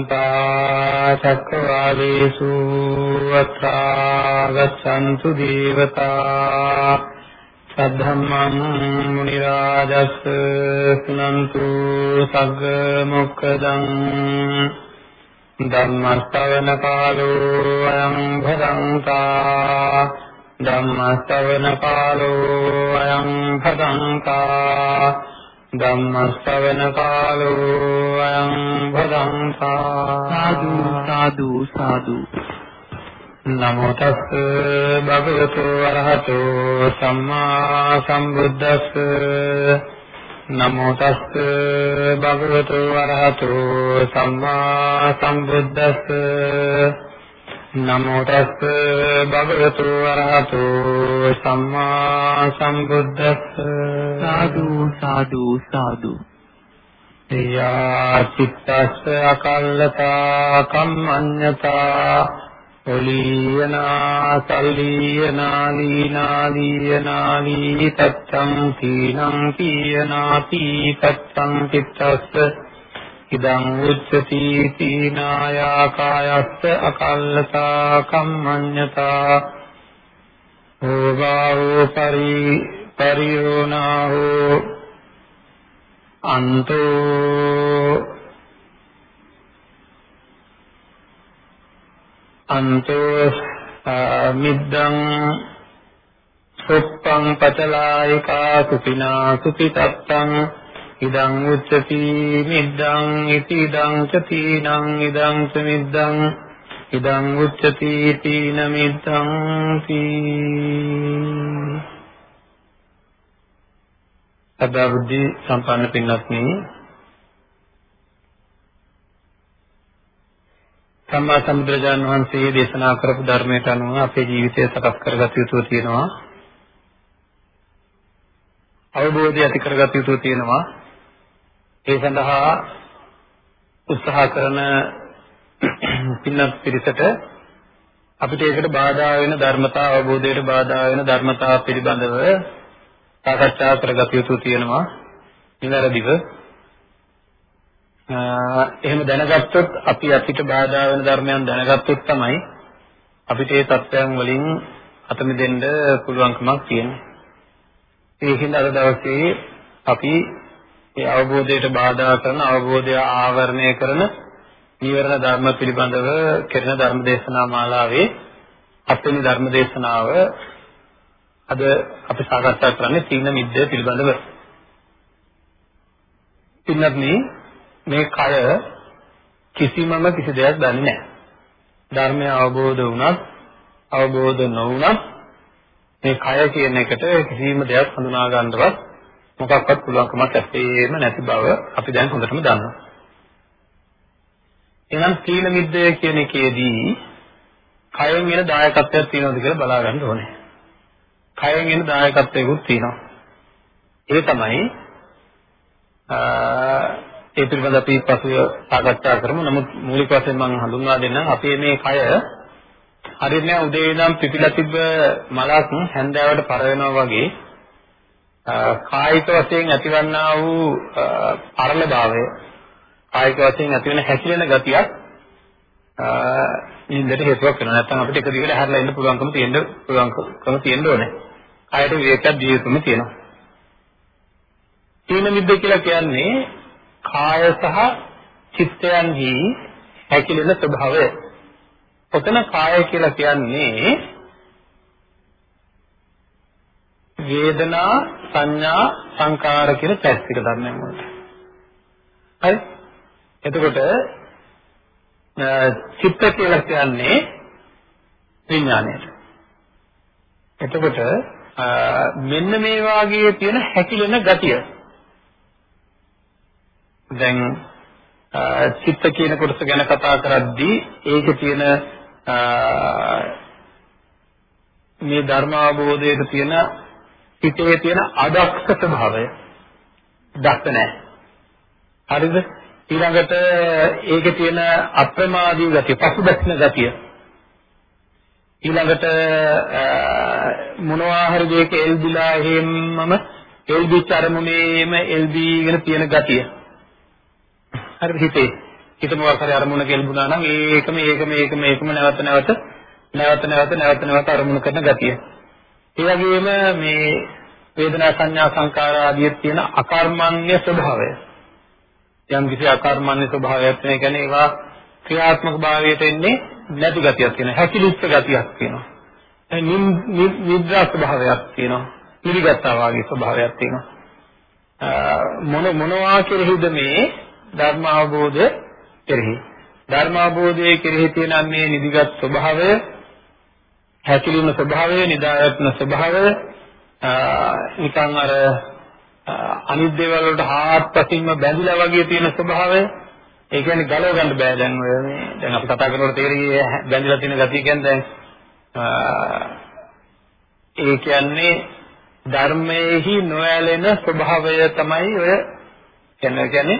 සම්මා චක්කවාලේසු අත්‍රාගතන්තු දේවතා සද්ධම්මං මුනි රාජස් සුනන්තු සග්ග මොක්ඛදං ධම්ම ශ්‍රවණ කාලෝ අයං භදංතා ධම්ම ශ්‍රවණ කාලෝ අයං භදංතා ධම්මස්සවන කාලෝ අයං භදංකා සාදු සාදු සාදු. නමෝ තස් භගවතු වරහතෝ සම්මා සම්බුද්දස්ස. නමෝ තස් භගවතු වරහතෝ සම්මා සම්බුද්දස්ස නමෝ තස්ස භගවතු වරහතු සම්මා සම්බුද්දස්ස. සාදු සාදු සාදු. යා චිත්තස්ස අකල්ලතා කම්මඤ්ඤතා ඔලීයනා සල්ලීයනා ලීනා ලීනාලී තත්තං තීනං කීයනාති තත්තං චිත්තස්ස ඉදං උච්චති තීනායා කායස්ස අකල්ලතා කම්මඤ්ඤතා හෝගාවෝ පරි පරියෝනාහෝ අන්තෝ අන්තෝ මිද්දං සුප්පං පචලායිකා සුපිනා සුපිතත්තං ඉදං උච්චති මිද්දං ඉති ඉදං ච තීනං ඉදං ච මිද්දං ඉදං උච්චති තීන මිද්දං තී අදවුද්ධි සම්පන්න පින්වත්නි සම්මා සම්බුදුරජාණන් වහන්සේ දේශනා කරපු ධර්මයට අනුව අපේ ජීවිතය සකස් කරගත යුතු තියෙනවා. අවබෝධය ඇති කරගත යුතු තියෙනවා. ඒ සඳහා උත්සාහ කරන පින්නත් පිරිසට අපිට ඒකට බාධා වෙන ධර්මතා අවබෝධයට බාධා වෙන ධර්මතා පිළිබඳව සාකච්ඡා කරගත යුතු තියෙනවා නිවැරදිව එහෙම දැනගත්තොත් අපි අපිට බාධා වෙන ධර්මයන් දැනගත්තොත් තමයි අපිට ඒ தත්වයන් වලින් අත මිදෙන්න පුළුවන්කමක් තියෙන්නේ. ඒකින්ද අද දවසේ අපි ඒ අවබෝධයට බාධා කරන අවබෝධය ආවරණය කරන නීවරණ ධර්ම පිළිබඳව කෙරෙන ධර්ම දේශනා මාලාවේ හත්වෙනි ධර්ම දේශනාව අද අපි සාකච්ඡා කරන්නේ තීන මිද්දය පිළිබඳව. පින්නත්නි මේ කය කිසිමම කිසි දෙයක් දන්නේ නැහැ. ධර්මය අවබෝධ වුණත් අවබෝධ නොවුණත් මේ කය කියන එකට කිසිම දෙයක් හඳුනා ගන්නවත් මොකක්වත් පුළුවන්කමක් ඇත්තේම නැති බව අපි දැන් හොඳටම දන්නවා. එහෙනම් සීල මිද්දය කියන එකේදී කයෙන් වෙන දායකත්වයක් තියෙනවද කියලා බලා ගන්න ඕනේ. කයෙන් වෙන දායකත්වයකුත් තියෙනවා. ඒ තමයි ඒ පිළිබඳව අපි පසුව සාකච්ඡා කරමු. නමුත් මූලික වශයෙන් මම හඳුන්වා දෙන්නම් අපේ මේ කය හරියට උදේ ඉඳන් පිපිලා තිබ්බ මලක් හැන්දෑවට පර වෙනවා වගේ කායික වශයෙන් ඇතිවන්නා වූ පරල භාවය කායික වශයෙන් ඇතිවෙන හැකිලෙන ගතියක් නින්දට හේතුවක් වෙනවා. නැත්නම් අපිට එක දිගට හැරලා ඉන්න පුළුවන්කම තියෙන්න පුළුවන්කම තියෙන්න ඕනේ. කායට විවේකයක් දිය යුතුම තියෙනවා. තීන මිද්ද කියලා කියන්නේ කාය සහ චිත්තයන්හි හැකිලෙන ස්වභාවය. ඔතන කාය කියලා කියන්නේ වේදනා සංඥා සංකාර කියන චෛතසික ධර්මයන් වලට. හරි? එතකොට චිත්ත කියලා කියන්නේ විඥාණයට. එතකොට මෙන්න මේ වාගේ තියෙන හැකිලෙන ගතිය. දැන් චිත්ත කියන කොටස ගැන කතා කරද්දී ඒකේ තියෙන මේ ධර්ම අවබෝධයේ තියෙන හිතේ තියෙන අදක්ෂ ස්වභාවය දක්ෂ නැහැ. හරිද? ඊළඟට ඒකේ තියෙන අප්‍රමාදී ගතිය, පසුබැස්න ගතිය. ඊළඟට මොනවා හරි දෙයක එල්බිලා එහෙමම එල්බිච්ච අරමුණේම එල්බීගෙන තියෙන ගතිය. හරිද හිතේ. හිත මොකක් හරි අරමුණ කෙල්බුණා නම් ඒකම ඒකම ඒකම ඒකම නැවත නැවත නැවත නැවත නැවත නැවත අරමුණු කරන ගතිය. ඒ වගේම මේ වේදනා සංඥා සංකාර ආදී තියෙන අකර්මණ්‍ය ස්වභාවය. යම් කිසි අකර්මණ්‍ය ස්වභාවයක් තියෙන කියන්නේ ඒවා ක්‍රියාත්මක භාවයට එන්නේ නැති ගතියක් තියෙනවා. හැකිලිච්ච ගතියක් තියෙනවා. නිද්‍රා ස්වභාවයක් තියෙනවා. පිළිගත්තා වාගේ ස්වභාවයක් තියෙනවා. මොන මොනවා කෙරෙහිද මේ ධර්ම අවබෝධ කෙරෙහි ධර්ම අවබෝධයේ කෙරෙහි තියෙන මේ නිදිගත් ස්වභාවය හැකිලිම ස්වභාවය නිදායත්න ස්වභාවය නිකන් අර අනිත් දේවල් වලට හාත්පසින්ම බැඳිලා වගේ තියෙන ස්වභාවය ඒ කියන්නේ ගලව ගන්න බෑ දැන් ඔය මේ දැන් අපි කතා කරනකොට තේරෙන්නේ බැඳිලා තියෙන ගතිය කියන්නේ දැන් ඒ කියන්නේ ධර්මයේහි නොඇලෙන ස්වභාවය තමයි ඔය කියන්නේ කියන්නේ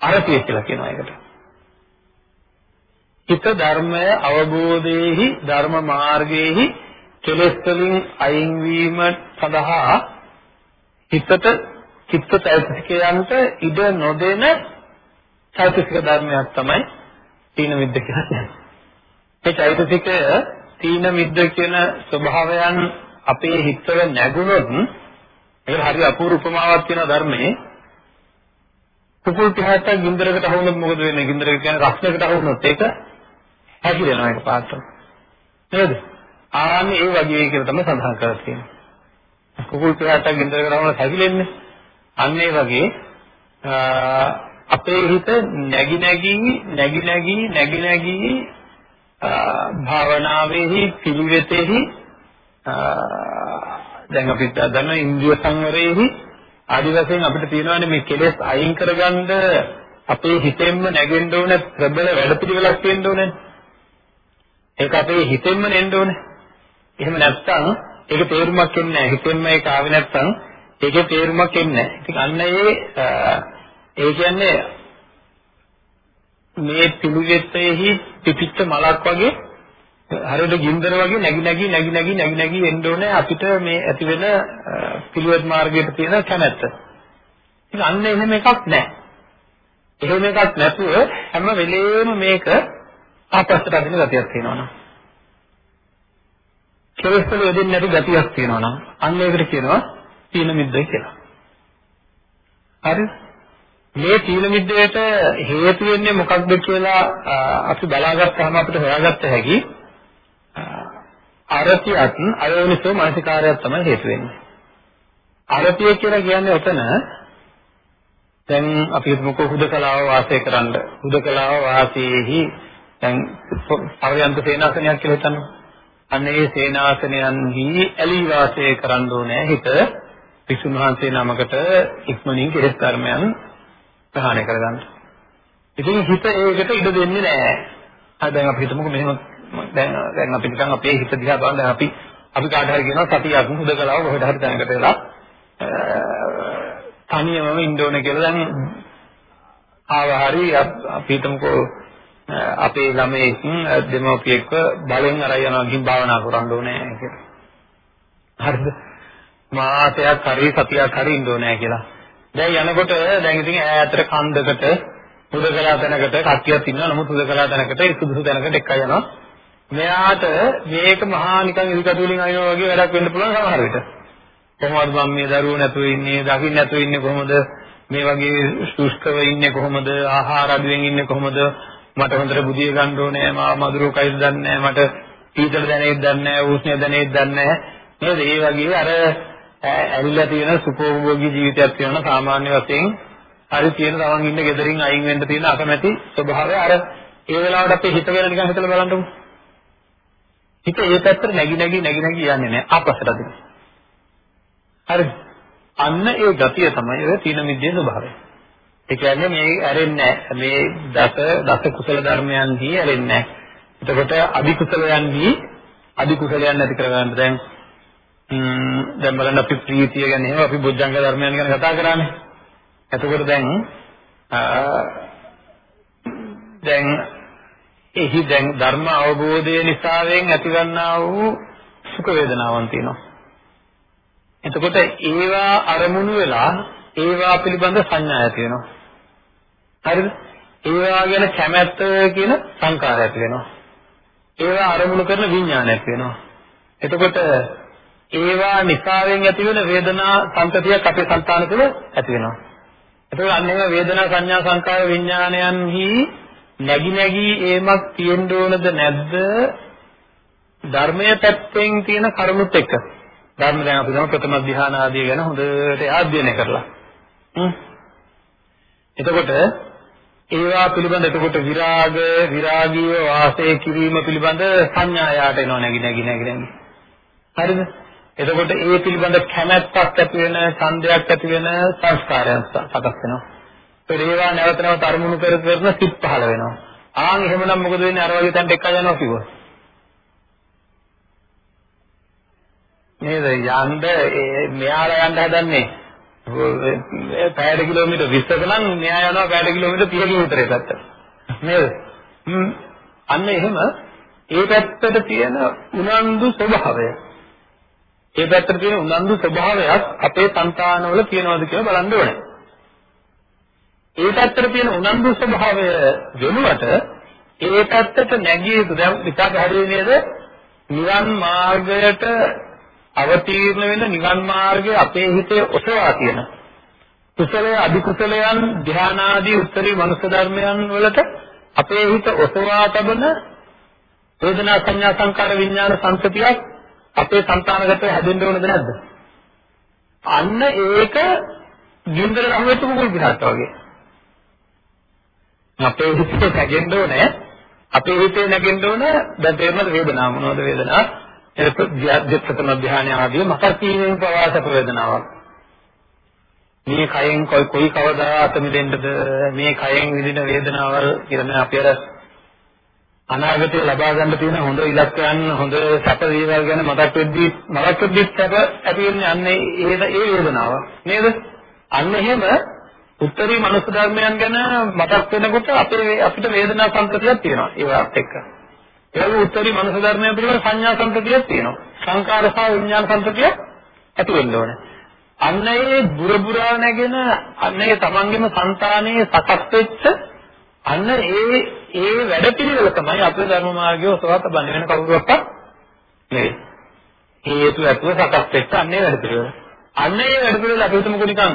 අරතිය කියලා කියනවා ඒකට. හිත ධර්මය අවබෝධයේහි ධර්ම මාර්ගයේහි කෙලෙස් වලින් අයින් වීම සඳහා හිතට චිත්ත චෛතසිකයන්ට ඉඩ නොදෙන චෛතසික ධර්මයක් තමයි තීන මිද්ද කියලා කියන්නේ. මේ චෛතසිකය තීන මිද්ද කියන ස්වභාවයන් අපේ හිතවල නැගුණොත් ඒකට හරි අපූර්ව උපමාවක් තියෙන ධර්මයේ කුකුල් පිටහට ගින්දරකට අහුනොත් මොකද වෙන්නේ? ගින්දරක කියන්නේ රස්නයකට අහුනොත් ඒක හැසිරෙනවා ඒක පාත්‍ර. නේද? ආන්නේ ඒ වගේ කියලා තමයි සඳහන් කරලා තියෙන්නේ. කුකුල් පිටට ගෙන්දර කරවන හැසිරෙන්නේ. අන්න ඒ වගේ අපේ හිත නැగి නැగి නැగి නැగి නැగి නැగి භාවනාවේහි පිළිවෙතෙහි දැන් අපිට දන්න ඉන්ද්‍රිය සංවරයේහි ආදි වශයෙන් අපිට තියෙනවානේ මේ කෙලෙස් අයින් කරගන්න අපේ හිතෙන්ම නැගෙන්න ඕන ප්‍රබල වැඩපිළිවෙලක් තියෙන්න ඕනේ ඒක අපේ හිතෙන්ම නෙන්න ඕනේ. එහෙම නැත්නම් ඒක තේරුමක් එන්නේ නැහැ. හිතෙන්ම ඒක ආවේ නැත්නම් ඒකේ තේරුමක් එන්නේ නැහැ. ඉතින් අන්න ඒ ඒ කියන්නේ මේ පිළිවෙතෙහි පිපිච්ච මලක් වගේ හරියට ගින්දර වගේ නැగి නැగి නැగి නැగి නැగి නැగి එන්න ඕනේ අපිට මේ ඇති වෙන පිළිවෙත් මාර්ගයට තියෙන කැමැත්ත. ඉතින් අන්න එහෙම එකක් නැහැ. එහෙම එකක් නැතුව හැම වෙලේම මේක ආපස්සට අදින ගතියක් තියෙනවා නම්. කෙලෙස් වල යෙදෙන්නේ නැති ගතියක් තියෙනවා නම් අන්න ඒකට කියනවා තීන මිද්දයි කියලා. හරිද? මේ තීන මිද්දයට හේතු වෙන්නේ මොකක්ද කියලා අපි බලාගත්තාම අපිට හොයාගත්ත හැකි අරතියත් අයෝනිසෝ මානසිකාරයක් තමයි හේතු වෙන්නේ. අරතිය කියලා කියන්නේ ඔතන දැන් අපි හිතමුකෝ හුදකලාව වාසය කරන්න. හුදකලාව වාසයේහි දැන් පරයන්ත සේනාසනයක් කියලා හිතන්න. අන්න ඒ සේනාසනයන්හි ඇලී වාසය කරන්න ඕනේ හිත විසුණු වහන්සේ නමකට ඉක්මනින් කෙලෙස් ධර්මයන් ප්‍රහාණය කරගන්න. ඉතින් හිත ඒකට ඉඩ දෙන්නේ නැහැ. ආ දැන් අපි හිතමුකෝ මෙහෙම දැන් දැන් අපි නිකන් අපේ හිත දිහා බලන දැන් අපි අපි කාට හරි කියනවා සතියක් හුදකලාව කොහෙට හරි තැනකට වෙලා තනියමම ඉන්න ඕනේ කියලා දැන් ආව හරි අපි හිතමුකෝ අපේ ළමයෙක් දෙමව්පියෙක්ව බලෙන් අරයි යනවා ගිහින් භාවනා කරන්න ඕනේ කියලා. හරිද? මාසයක් හරි සතියක් හරි ඉන්න ඕනේ කියලා. දැන් යනකොට දැන් ඉතින් ඈතට කන්දකට හුදකලා තැනකට කට්ටියක් ඉන්නවා නමුත් හුදකලා තැනකට සුදුසු තැනකට එක්ක යනවා. මෙයාට මේක මහා නිකන් ඉරිකටු වලින් අයිනවා වගේ වැඩක් වෙන්න පුළුවන් සමහර විට. කොහොමද මම මේ දරුවෝ නැතුව ඉන්නේ, දකින්න නැතුව ඉන්නේ කොහොමද? මේ වගේ සුෂ්කව ඉන්නේ කොහොමද? ආහාර අඩුවෙන් ඉන්නේ කොහොමද? මට හොඳට බුදිය ගන්න ඕනේ මා මధుරෝ කයිද දන්නේ මට සීතල දැනෙයිද දන්නේ උෂ්ණ දැනෙයිද දන්නේ නේද? ඒ වගේ අර ඇවිල්ලා තියෙන සුඛෝභෝගී ජීවිතයක් තියෙන සාමාන්‍ය වශයෙන් හරි තියෙන තමන් ඉන්න ගෙදරින් අයින් වෙන්න තියෙන අකමැති ස්වභාවය. අර ඒ වෙලාවට අපි හිත වෙන නිකන් හිතලා බලන්නකො. හිත ඒ පැත්තට නැగి නැగి නැగి නැగి යන්නේ නැහැ. අපසටද හරි. අන්න ඒ ගතිය තමයි ඔය තීන මිද්දේ ස්වභාවය. ඒ කියන්නේ මේ ඇරෙන්නේ මේ දස දස කුසල ධර්මයන්හි ඇරෙන්නේ එතකොට අධි කුසලයන්හි අධි කුසලයන් නැති කරගන්න දැන් දැන් බලන්න අපි ප්‍රීතිය ගැන එහෙම අපි බොජ්ජංග ධර්මයන් ගැන කතා කරානේ. එතකොට දැන් දැන් එහි දැන් ධර්ම අවබෝධය නිසාවෙන් ඇතිවන්නා වූ සුඛ වේදනාවන් තියෙනවා. එතකොට ඒවා අරමුණු වෙලා ඒවා පිළිබඳ සංඥා ඇති වෙනවා. හරිද? ඒවා ගැන කැමැත්ත කියන සංකාර ඇති වෙනවා. ඒවා අරමුණු කරන විඥාන ඇති වෙනවා. එතකොට ඒවා නිසාවෙන් ඇති වෙන වේදනා සංතතියක් අපේ సంతාන තුළ ඇති වෙනවා. එතකොට අන්න ඒවා වේදනා සංඥා සංකාර විඥානයන්හි නැగి නැగి ඒමක් තියෙන්න ඕනද නැද්ද? ධර්මයේ පැත්තෙන් තියෙන කරුණුත් එක්ක. ධර්ම දැන් අපි තමයි ප්‍රථම ධ්‍යාන ආදී ගැන හොඳට ආධ්‍යයනය කරලා. එතකොට ඒවා පිළිබඳ එතකොට විරාග විරාගීව වාසය කිරීම පිළිබඳ සංඥායාට එනවා නැగి නැగి නැగి නැగి. හරිද? එතකොට ඒ පිළිබඳ කැමැත්තක් ඇති වෙන, ඡන්දයක් ඇති වෙන සංස්කාරයන් සකස් වෙනවා. ඒවා නැවත නැවත අරමුණු කර කරන සිත් පහළ වෙනවා. ආන් එහෙමනම් මොකද වෙන්නේ? අර වගේ තැනට එක යනවා කිව්වොත්. නේද? යන්න මෙයාලා යන්න හදන්නේ. පැයට කිලෝමීටර් 20ක නම් මෙයා යනවා පැයට කිලෝමීටර් 30කින් විතරේ පැත්තට නේද? අන්න එහෙම ඒ පැත්තට තියෙන උනන්දු ස්වභාවය. ඒ පැත්තට තියෙන උනන්දු ස්වභාවයක් අපේ సంతානවල තියෙනවද කියලා බලන්න ඕනේ. ඒ පැත්තට තියෙන උනන්දු ස්වභාවය වෙනුවට ඒ පැත්තට නැගිය යුතු දැන් විතක් හැදෙන්නේ නේද නිවන් මාර්ගයට අවතීර්ණ වෙන නිවන් මාර්ගය අපේ හිතේ ඔසවා තියෙන කුසලයේ අදි කුසලයන් ධානාදී උත්තරී මනුස්ස ධර්මයන් වලට අපේ හිත ඔසවා තබන වේදනා සංඥා සංකාර විඥාන සංස්කතියක් අපේ సంతానගතව හැදෙන්න ඕනද නැද්ද? අන්න ඒක ජීන්දර රහවෙතු මොකද විනාට වගේ. අපේ හිතේ නැගෙන්න ඕනේ. අපේ හිතේ නැගෙන්න ඕනේ. දැන් තේරෙනවද වේදනාව මොනවද වේදනාව? ඒක ප්‍රත්‍යක්ෂතම ධානය ආදී මතක් වීමෙන් ප්‍රවාසක වේදනාවක්. මේ කයෙන් කොයි කොයි කවදා අත මිදෙන්නද මේ කයෙන් විඳින වේදනාවල් කියන අපි අර අනාගතේ ලබා ගන්න තියෙන හොඳ ඉලක්කයන් හොඳ සැප දේවල් ගැන මතක් වෙද්දී මතක් වෙද්දී සැප ඇති වෙන්නේ අන්නේ ඒ ඒ වේදනාව නේද? අන්න එහෙම උත්තරී මනුස්ස ධර්මයන් ගැන මතක් වෙනකොට අපේ අපිට වේදනා සංකතියක් තියෙනවා ඒවත් එක්ක. ඒ වගේ උත්තරී මනස ධර්මයන් පිළිබඳ සංඥා සංතතියක් තියෙනවා. සංකාර සහ විඥාන සංතතිය ඇති වෙන්න ඕනේ. අන්න ඒ බුරබුරා නැගෙන අන්න ඒ තමන්ගේම సంతානයේ සකස් වෙච්ච අන්න ඒ ඒ වැඩපිළිවෙල තමයි අපේ ධර්ම මාර්ගයේ ඔසවත බඳ වෙන කවුරුවක්වත් නෙවෙයි. හේතු ඇතුව සකස් වෙච්ච අන්න ඒ වැඩපිළිවෙල. අන්න ඒ වැඩපිළිවෙල අපි හිතමුකෝ නිකන්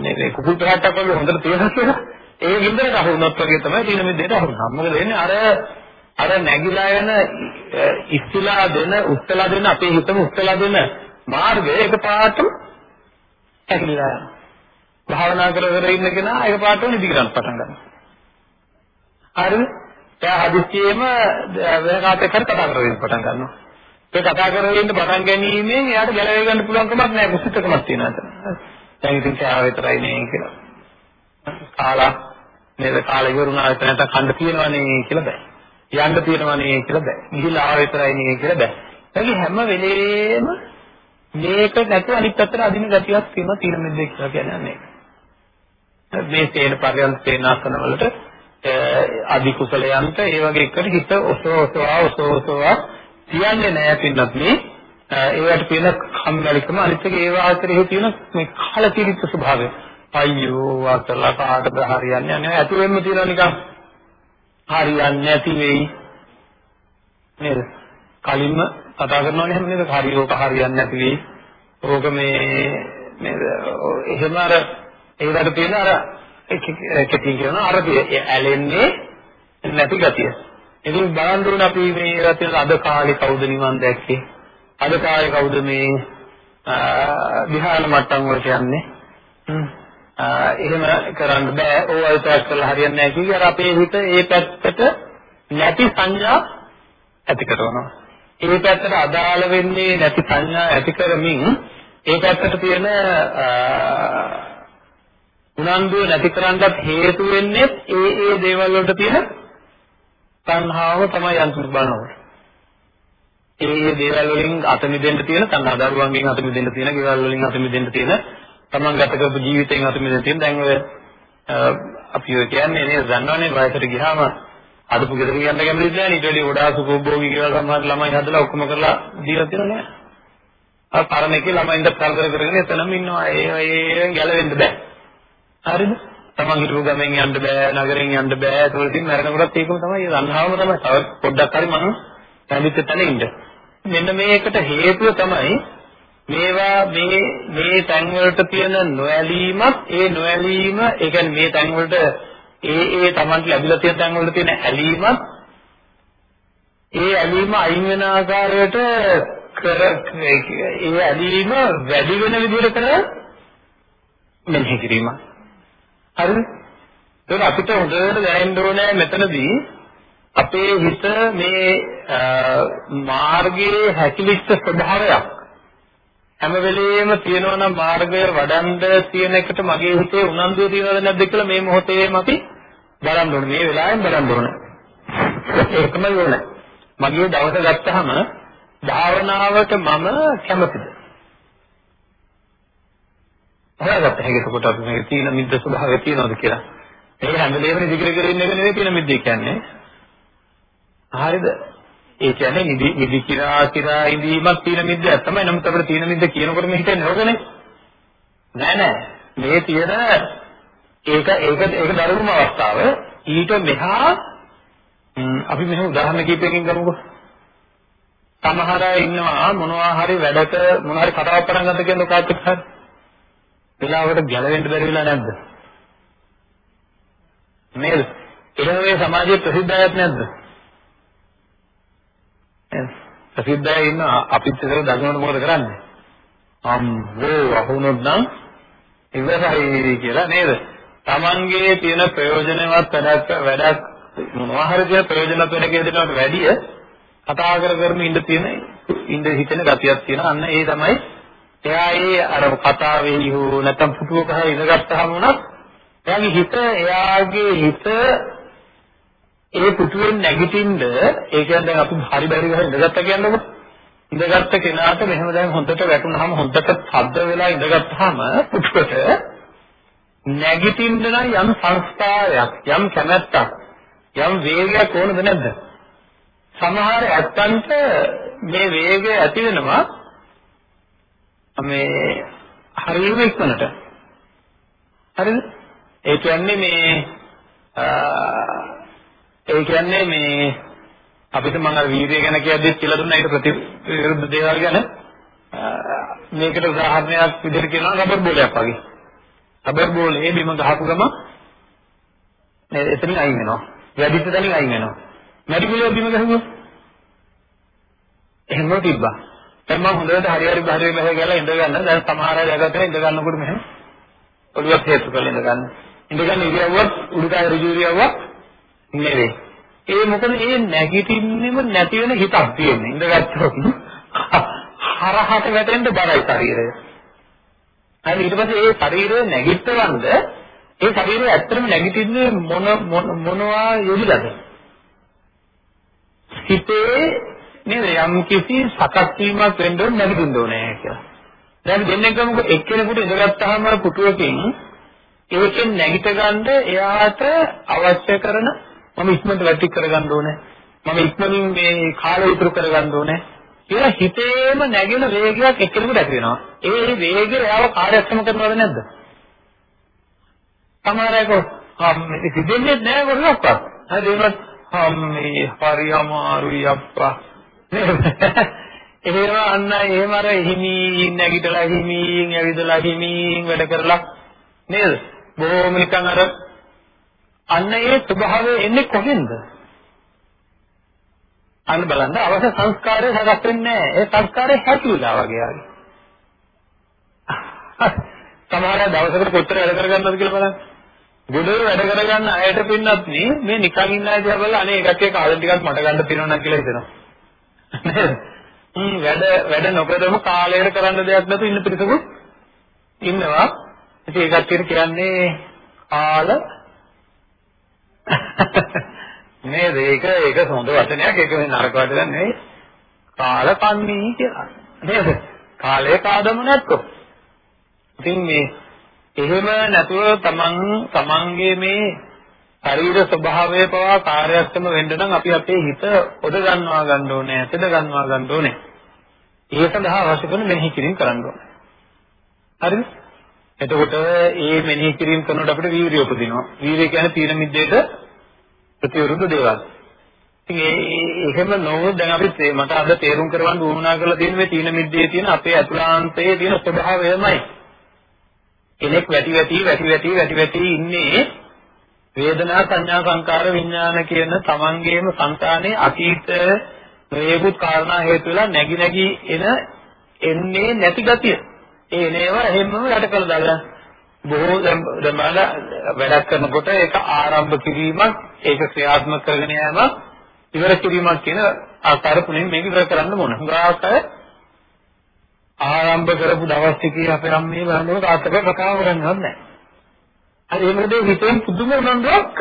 මේ කුකුල් ප්‍රහට්ටක් වගේ හොඳට තියෙනවා කියලා. ඒ වින්දනට අහු වුණොත් වගේ තමයි තීන මිද්දේට අහු වෙනවා. මොකද වෙන්නේ අර අර නැగిලා යන ඉස්තිලා දෙන උත්තලා දෙන අපේ හිතම උත්තලා දෙන මාර්ගය එකපාරටම ඇකිලිලා යනවා. භාවනා කර කර ඉන්න කෙනා එකපාරටම නිදි ගන්න පටන් ගන්නවා. හරිද? එයා හදිස්සියෙම වෙන කාට එක්ක කතා කරගෙන පටන් ගන්නවා. ඒ කතා කරගෙන ඉන්න පටන් ගැනීමෙන් එයාට ගැලවෙ ගන්න පුළුවන් කමක් නැහැ කුසිතකමක් තියෙනවා අතන. දැන් ඉතින් කෑව විතරයි නේ කියලා. කාලා නේද කාලේ ඉවරුණා නැත්නම් කන්න තියෙනවනේ කියලා බෑ. යන්න තියෙනවනේ කියලා බෑ. ගිහිල්ලා ආව විතරයි නේ කියලා බෑ. ඒකේ හැම වෙලේම මේක නැතුව අනිත් පැත්තට අදින ගතියක් තියෙනවා තීන මෙද්දේ කියලා කියන්නේ මේක. මේ තේන පරියන්ත තේනාසන වලට අදි කුසලයන්ට ඒ වගේ එකට හිත ඔසව ඔසවා ඔසව ඔසවා තියන්නේ නැහැ පින්නත් මේ ඒවට තියෙන කම්මැලිකම අනිත් එක ඒව ආශ්‍රයේ තියෙන මේ කාලතිරිච්ච ස්වභාවය. අයියෝ වාසලා කාටද හරියන්නේ නැහැ. ඇතුළෙන්ම තියෙන නිකන් හරියන්නේ නැති වෙයි. නේද? කලින්ම කතා කරනවනේ හැම නේද? හරියෝක හරියන්නේ නැති වෙයි. ඕක මේ නේද? එහෙම අර ඒකට තියෙන අර එකකින් කියන අර ඇලෙන්නේ නැති ගතිය. ඉතින් බලන්න ඕන අපි මේ රටේ අද කාලේ කවුද නිවන් දැක්කේ? අද කාලේ කවුද මේ විහාර මට්ටම් වලට යන්නේ එහෙම කරන්න බෑ. ඕවා විතරක් කරලා හරියන්නේ නැහැ කිව්වේ අර අපේ හිත ඒ පැත්තට නැති සංඥා ඇති කරනවා. ඒ පැත්තට අදාළ වෙන්නේ නැති සංඥා ඇති කරමින් ඒ පැත්තට තියෙන උනන්දුව නැති කරන්නත් හේතු වෙන්නේ ඒ ඒ දේවල් වලට තියෙන තණ්හාව තමයි අන්තිම බලනකොට. ඒ ඒ දේවල් වලින් අත මිදෙන්න තියෙන තණ්හා දරුවන්ගෙන් අත මිදෙන්න තියෙන, ගෙවල් වලින් අත මිදෙන්න තියෙන තමන් ගත කරපු ජීවිතයෙන් අත මෙතන තියෙන දැන් ඔය අපි ඔය කියන්නේ නේද දන්නවනේ වයසට ගියාම අදපු ගෙදර කියන්න කැමතිද නැහැ ඊට වඩා වඩා සුඛෝභෝගී කියලා සමහර ළමයි හදලා ඔක්කොම කරලා දීලා තියෙනවා නේද අර පරණ එකේ ළමයින්ද කල් කර කරගෙන එතනම ඉන්නවා ඒ ඒ ගැලවෙන්න බෑ හරිද තමන් හිටපු ගමෙන් යන්න බෑ, නගරෙන් යන්න බෑ. ඒක ඉතින් මරණකොටත් ඒකම තමයි. ඒ තණ්හාවම තමයි. තව පොඩ්ඩක් හරි මම පැමිණිච්ච තැන ඉන්න. මෙන්න මේකට හේතුව තමයි මේවා මේ මේ තැන් වලට තියෙන නොඇලීමත් ඒ නොඇලීම ඒ කියන්නේ මේ තැන් වලට ඒ ඒ Tamanට ලැබිලා තියෙන තැන් වල තියෙන ඇලීමත් ඒ ඇලීම අයින් වෙන ආකාරයට කර ඒ ඇලීම වැඩි වෙන විදිහට කරන මෙනෙහි කිරීම. හරිද? ඒක අපිට හොඳට දැනෙන්න ඕනේ මෙතනදී අපේ හිත මේ මාර්ගයේ හැකිලිච්ච ස්වභාවයක් හැම වෙලෙම තියෙනවා නම් මාර්ගය වඩන්න තියෙන එකට මගේ හිතේ උනන්දුව තියෙනවද නැද්ද කියලා මේ මොහොතේම අපි බලන්න ඕනේ. මේ වෙලාවෙන් බලන්න ඕනේ. ඒකම ඕනේ. මගේ දවස ගත්තාම භාවනාවට මම කැමතිද? හොයාගත්ත හැකි කොට අපි මේ තීන මිද්ද ස්වභාවය තියෙනවද කියලා. ඒක හැම වෙලේම ඉදිරියට කරගෙන ඉන්න එක නෙවෙයි තීන මිද්ද කියන්නේ. හරිද? ඒ කියන්නේ නිදි නිදි කිරා කිරා ඉඳීමක් තීන මිද්දයක් තමයි. නමුත් අපිට තීන මිද්ද කියනකොට මේ හිතන්නේ හොගනේ. නෑ නෑ. මේ තියෙන ඒක ඒක ඒක දරුණුම අවස්ථාව. ඊට මෙහා අපි මෙහෙම උදාහරණ කීපයකින් ගමුකෝ. සමහර අය ඉන්නවා මොනවා හරි වැඩක මොනවා හරි කතාවක් පටන් ගන්නද කියන කාත් එක්ක හරි. වෙලාවට ගැලවෙන්න බැරි වෙලා නැද්ද? නේද? එහෙම මේ සමාජයේ ප්‍රසිද්ධයක් නැද්ද? ප්‍රසිද්ධය ඉන්න අපිත් ඉතල දකින්නකොට මොකද කරන්නේ? අම්බෝ අහුනොත් නම් ඉවරයි කියලා නේද? Tamange තියෙන ප්‍රයෝජනවත් වැඩක් වැඩක් මොනවා හරි තියෙන ප්‍රයෝජනවත් වැඩක දෙනවට වැඩිය කතා කර කරමින් ඉඳ තියෙන ඉඳ හිතෙන ගතියක් තියෙන අන්න ඒ තමයි එයා ඒ අර කතාවේ හෝ නැත්නම් පුටුවක හරි ඉඳගත්තාම උනත් එයාගේ හිත එයාගේ හිත ඒ පුටුවෙන් නැගිටින්න ඒ කියන්නේ දැන් අපි හරි බැරි ගහ ඉඳගත්තා කියන්නකො ඉඳගත්ත කෙනාට මෙහෙම දැන් හොඳට වැටුනහම හොඳට ශබ්ද වෙලා ඉඳගත්තාම පුටුවට නැගිටින්න නම් යම් සංස්කාරයක් යම් කැමැත්තක් යම් වේගයක් ඕනද නැද්ද? සමහර ඇත්තන්ට මේ වේගය ඇති වෙනවා මේ හරියම ඉක්මනට. හරිද? ඒ කියන්නේ මේ ඒ කියන්නේ මේ අපිට මම අර වීර්යය ගැන කියද්දිත් කියලා දුන්නා ඒක ප්‍රතිවිරුද්ධ දේවල් ගැන මේකට උදාහරණයක් විදිහට කියනවා රබර් බෝලයක් වගේ. රබර් බෝලේ බිම ගහපු ගම එතනින් අයින් වෙනවා. වැඩිච්ච තැනින් අයින් වෙනවා. මැටි බෝලයක් බිම ගහුවොත් එහෙම තිබ්බා. දැන් මම හොඳට හරි හරි බහරේ බහේ ගාලා ඉඳ ගන්න. දැන් සමහර අය දැකලා ඉඳ ගන්නකොට මෙහෙම ඔළුවක් හේතු කරලා ඉඳ ගන්න. ඉඳ ගන්න ඉරියව්වක් උඩුකය ඍජු ඉරියව්වක් නෙවෙයි. ඒ මොකද ඒ නැගිටින්නෙම නැති වෙන හිතක් තියෙන්නේ. ඉඳගත්තොත් හරහට වැටෙන්න බරයි ශරීරය. හරි ඊට පස්සේ ඒ ශරීරය නැගිටවන්ද ඒ ශරීරය ඇත්තටම නැගිටින්නේ මොන මොනවා යොදලාද? හිතේ නේද යම් කිසි සකස් වීමක් වෙන්න ඕනේ නැගිටින්න ඕනේ කියලා. දැන් දෙන්නෙක් ගමුකෝ එක්කෙනෙකුට ඉඳගත්තාම පුටුවකින් ඒකෙන් නැගිට ගන්න එයාට අවශ්‍ය කරන මම ඉක්මනට වැටික් කරගන්න ඕනේ. මම ඉක්මනින් මේ කාලය ඉතුරු කරගන්න ඕනේ. කියලා හිතේම නැගෙන වේගයක් එක්කෙනෙකුට ඇති වෙනවා. ඒ වේගය එයාව කාර්යක්ෂම කරනවද නැද්ද? සමහර අය කෝ මේ සිදෙන්නේ නැහැ කොහොමවත්. හරි ඒවත් මේ හරි අමාරුයි අප්පා. එහෙම අන්න එහෙම අර හිමින් නැගිටලා හිමින් ඇවිදලා හිමින් වැඩ කරලා නේද? බොහොම නිකන් අර අන්න ඒ ස්වභාවය එන්නේ කොහෙන්ද? අන්න බලන්න අවශ්‍ය සංස්කාරය සකස් වෙන්නේ නැහැ. ඒ සංස්කාරය හැකියලා වගේ ආගේ. සමහර දවසකට කොච්චර වැඩ කරගන්නවද කියලා බලන්න. ගොඩේ වැඩ කරගන්න අයට පින්නත් මේ නිකන් ඉන්න අය දිහා බලලා අනේ එකක් එක කාලෙන් ටිකක් මට ගන්න තියෙනවා නම් කියලා හිතෙනවා. නේද? හ්ම් වැඩ වැඩ නොකරම කාලයට කරන්න දෙයක් නැතු ඉන්න පිටසකුත් ඉන්නවා. ඉතින් ඒකත් කියන්නේ කාල නේද? ඒක ඒක හොඳ වචනයක්. ඒක මේ නරක වචනයක් නෙවෙයි. කාලපන්නී කියලා. නේද? කාලය කාදම නැත්තෝ. ඉතින් මේ එහෙම නැතුව තමන් තමන්ගේ මේ ශරීර ස්වභාවය පවා කාර්යක්ෂම වෙන්න නම් අපි අපේ හිත ඔද ගන්නවා ගන්න ඕනේ, ඇතද ගන්නවා ගන්න ඕනේ. ඒ සඳහා අවශ්‍ය කරන මෙහි කිරීම කරන්න ඕනේ. හරිද? එතකොට ඒ මෙනෙහි කිරීම කරනකොට අපිට වීර්යය උපදිනවා. වීර්යය කියන්නේ තීන මිද්දේට ප්‍රතිවිරුද්ධ දේවල්. ඉතින් ඒ එහෙම නොව දැන් අපි මට අද තේරුම් කරවන්න උවමනා කරලා තියෙන මේ තීන මිද්දේ තියෙන අපේ අතුලාන්තයේ තියෙන ස්වභාවයමයි. කෙනෙක් වැටි වැටි වැටි වැටි වැටි වැටි ඉන්නේ වේදනා සංඥා සංකාර විඥාන කියන තමන්ගේම සංකානේ අතීත වේකුත් කාරණා හේතු වෙලා නැగి නැగి එන එන්නේ නැති ගතිය. ඒ නේව එහෙමම යට කළ දාලා බොහෝ දමල වැඩක් කරනකොට ඒක ආරම්භ කිරීමක් ඒක ක්‍රියාත්මක කරගෙන යෑමක් ඉවර කිරීමක් කියන ආකාර තුනෙන් මේක ඉවර කරන්න ඕන. හුඟාක් අය ආරම්භ කරපු දවස් ටිකේ අපේ අම්මේ බලනකොට තාත්තට කතා කරන්නවත් නැහැ. හරි එහෙමද හිතෙන් පුදුම උනන්දුවක්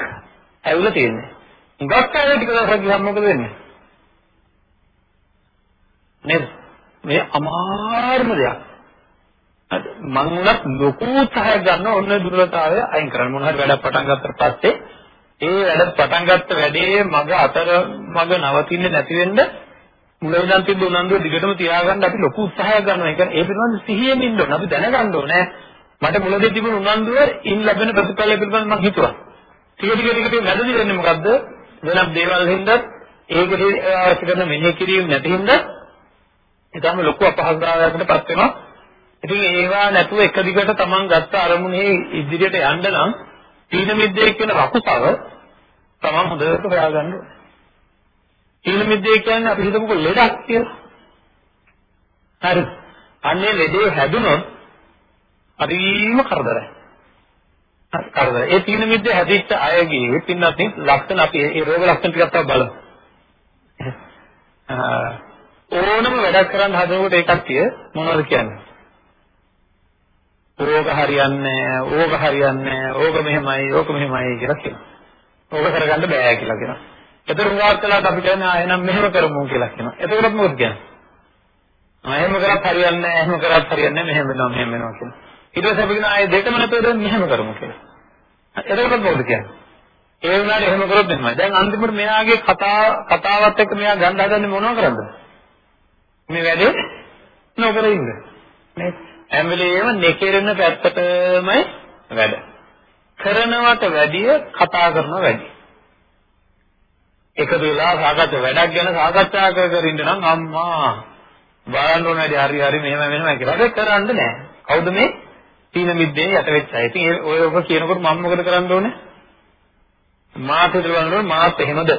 ඇවිල්ලා තියෙන්නේ. හුඟක් අය ටික දවසක් ගියාම මොකද වෙන්නේ? නේද? මේ අමාරුම දෙයක්. මම උනත් ලොකු උත්සාහයක් ගන්න ඕන දුර්වලතාවය අයින් කරන්න. මොන හරි වැඩක් පටන් ගත්තට පස්සේ ඒ වැඩ පටන් ගත්ත වැඩේ මග අතර මග නවතින්නේ නැති වෙන්න මුල ඉඳන් තිබ්බ උනන්දුව දිගටම තියාගන්න අපි ලොකු උත්සාහයක් ගන්නවා. ඒ කියන්නේ ඒ පිළිබඳ සිහියෙන් ඉන්න ඕන. අපි දැනගන්න ඕනේ. මට මුලදී තිබුණු උනන්දුව ඉන් ලැබෙන ප්‍රතිඵල පිළිබඳව මම හිතුවා. ටික ටික ටික ටික වැඩි වෙන්නේ මොකද්ද? වෙනත් දේවල් හින්දා ඒකදී අවශ්‍ය කරන මෙහෙය කිරීම නැති හින්දා ඊටම ලොකු අපහසුතාවයකට පත් වෙනවා. ඉතින් ඒවා නැතුව එක දිගට තමන් ගත්ත අරමුණේ ඉදිරියට යන්න නම් තීන මිද්දේ කියන වකුසව තමන් හොඳට හොයාගන්න ඕනේ. තීන මිද්දේ කියන්නේ අපි හිතමුකෝ ලෙඩක් කියලා. හරි. අන්නේ ලෙඩේ හැදුනොත් අදීම කරදරයි. කරදරයි. ඒ තීන මිද්දේ හැදිච්ච අයගේ පින්නත් ලක්ෂණ අපි ඒ රෝග ලක්ෂණ ටිකක් තව බලමු. ඕනම වැඩක් කරන්න හදනකොට ඒ කට්ටිය මොනවද කියන්නේ? ඕක හරියන්නේ ඕක හරියන්නේ ඕක මෙහෙමයි ඕක මෙහෙමයි කියලා කියනවා. ඕක කරගන්න බෑ කියලා කියනවා. ඒතර උගාක් කළාට අපි කියන්නේ ආ එහෙනම් මෙහෙම කරමු කියලා කියනවා. එතකොටත් මොකද කියන්නේ? ආ එහෙම කරත් හරියන්නේ නැහැ එහෙම කරත් හරියන්නේ නැහැ මෙහෙම වෙනවා මෙහෙම වෙනවා කියලා. ඊට පස්සේ අපි කියනවා ආයේ දෙකම නැතුව දැන් මෙහෙම කරමු කියලා. එතකොටත් මොකද කියන්නේ? ඒ වුණාට එහෙම කරොත් එහෙමයි. දැන් අන්තිමට මෙයාගේ කතා කතාවත් එක්ක මෙයා ගන්න හදන්නේ මොනව කරන්නද? මේ වැඩේ නොකර ඉන්න. නේ? හැම වෙලේම නෙකෙරෙන පැත්තටමයි වැඩ. කරනවට වැඩිය කතා කරනවා වැඩි. එකතු වෙලා සාකච්ඡා වැඩක් ගැන සාකච්ඡා කර කර ඉන්න නම් අම්මා බලන්න ඕනේ වැඩි හරි හරි මෙහෙම මෙහෙම කියලා. ඒක කරන්න නෑ. කවුද මේ? තීන මිද්දේ යට වෙච්ච අය. ඉතින් ඔය ඔබ කියනකොට මම මොකද කරන්න ඕනේ? මාත් හිතලා බලනකොට මාත් එහෙමද?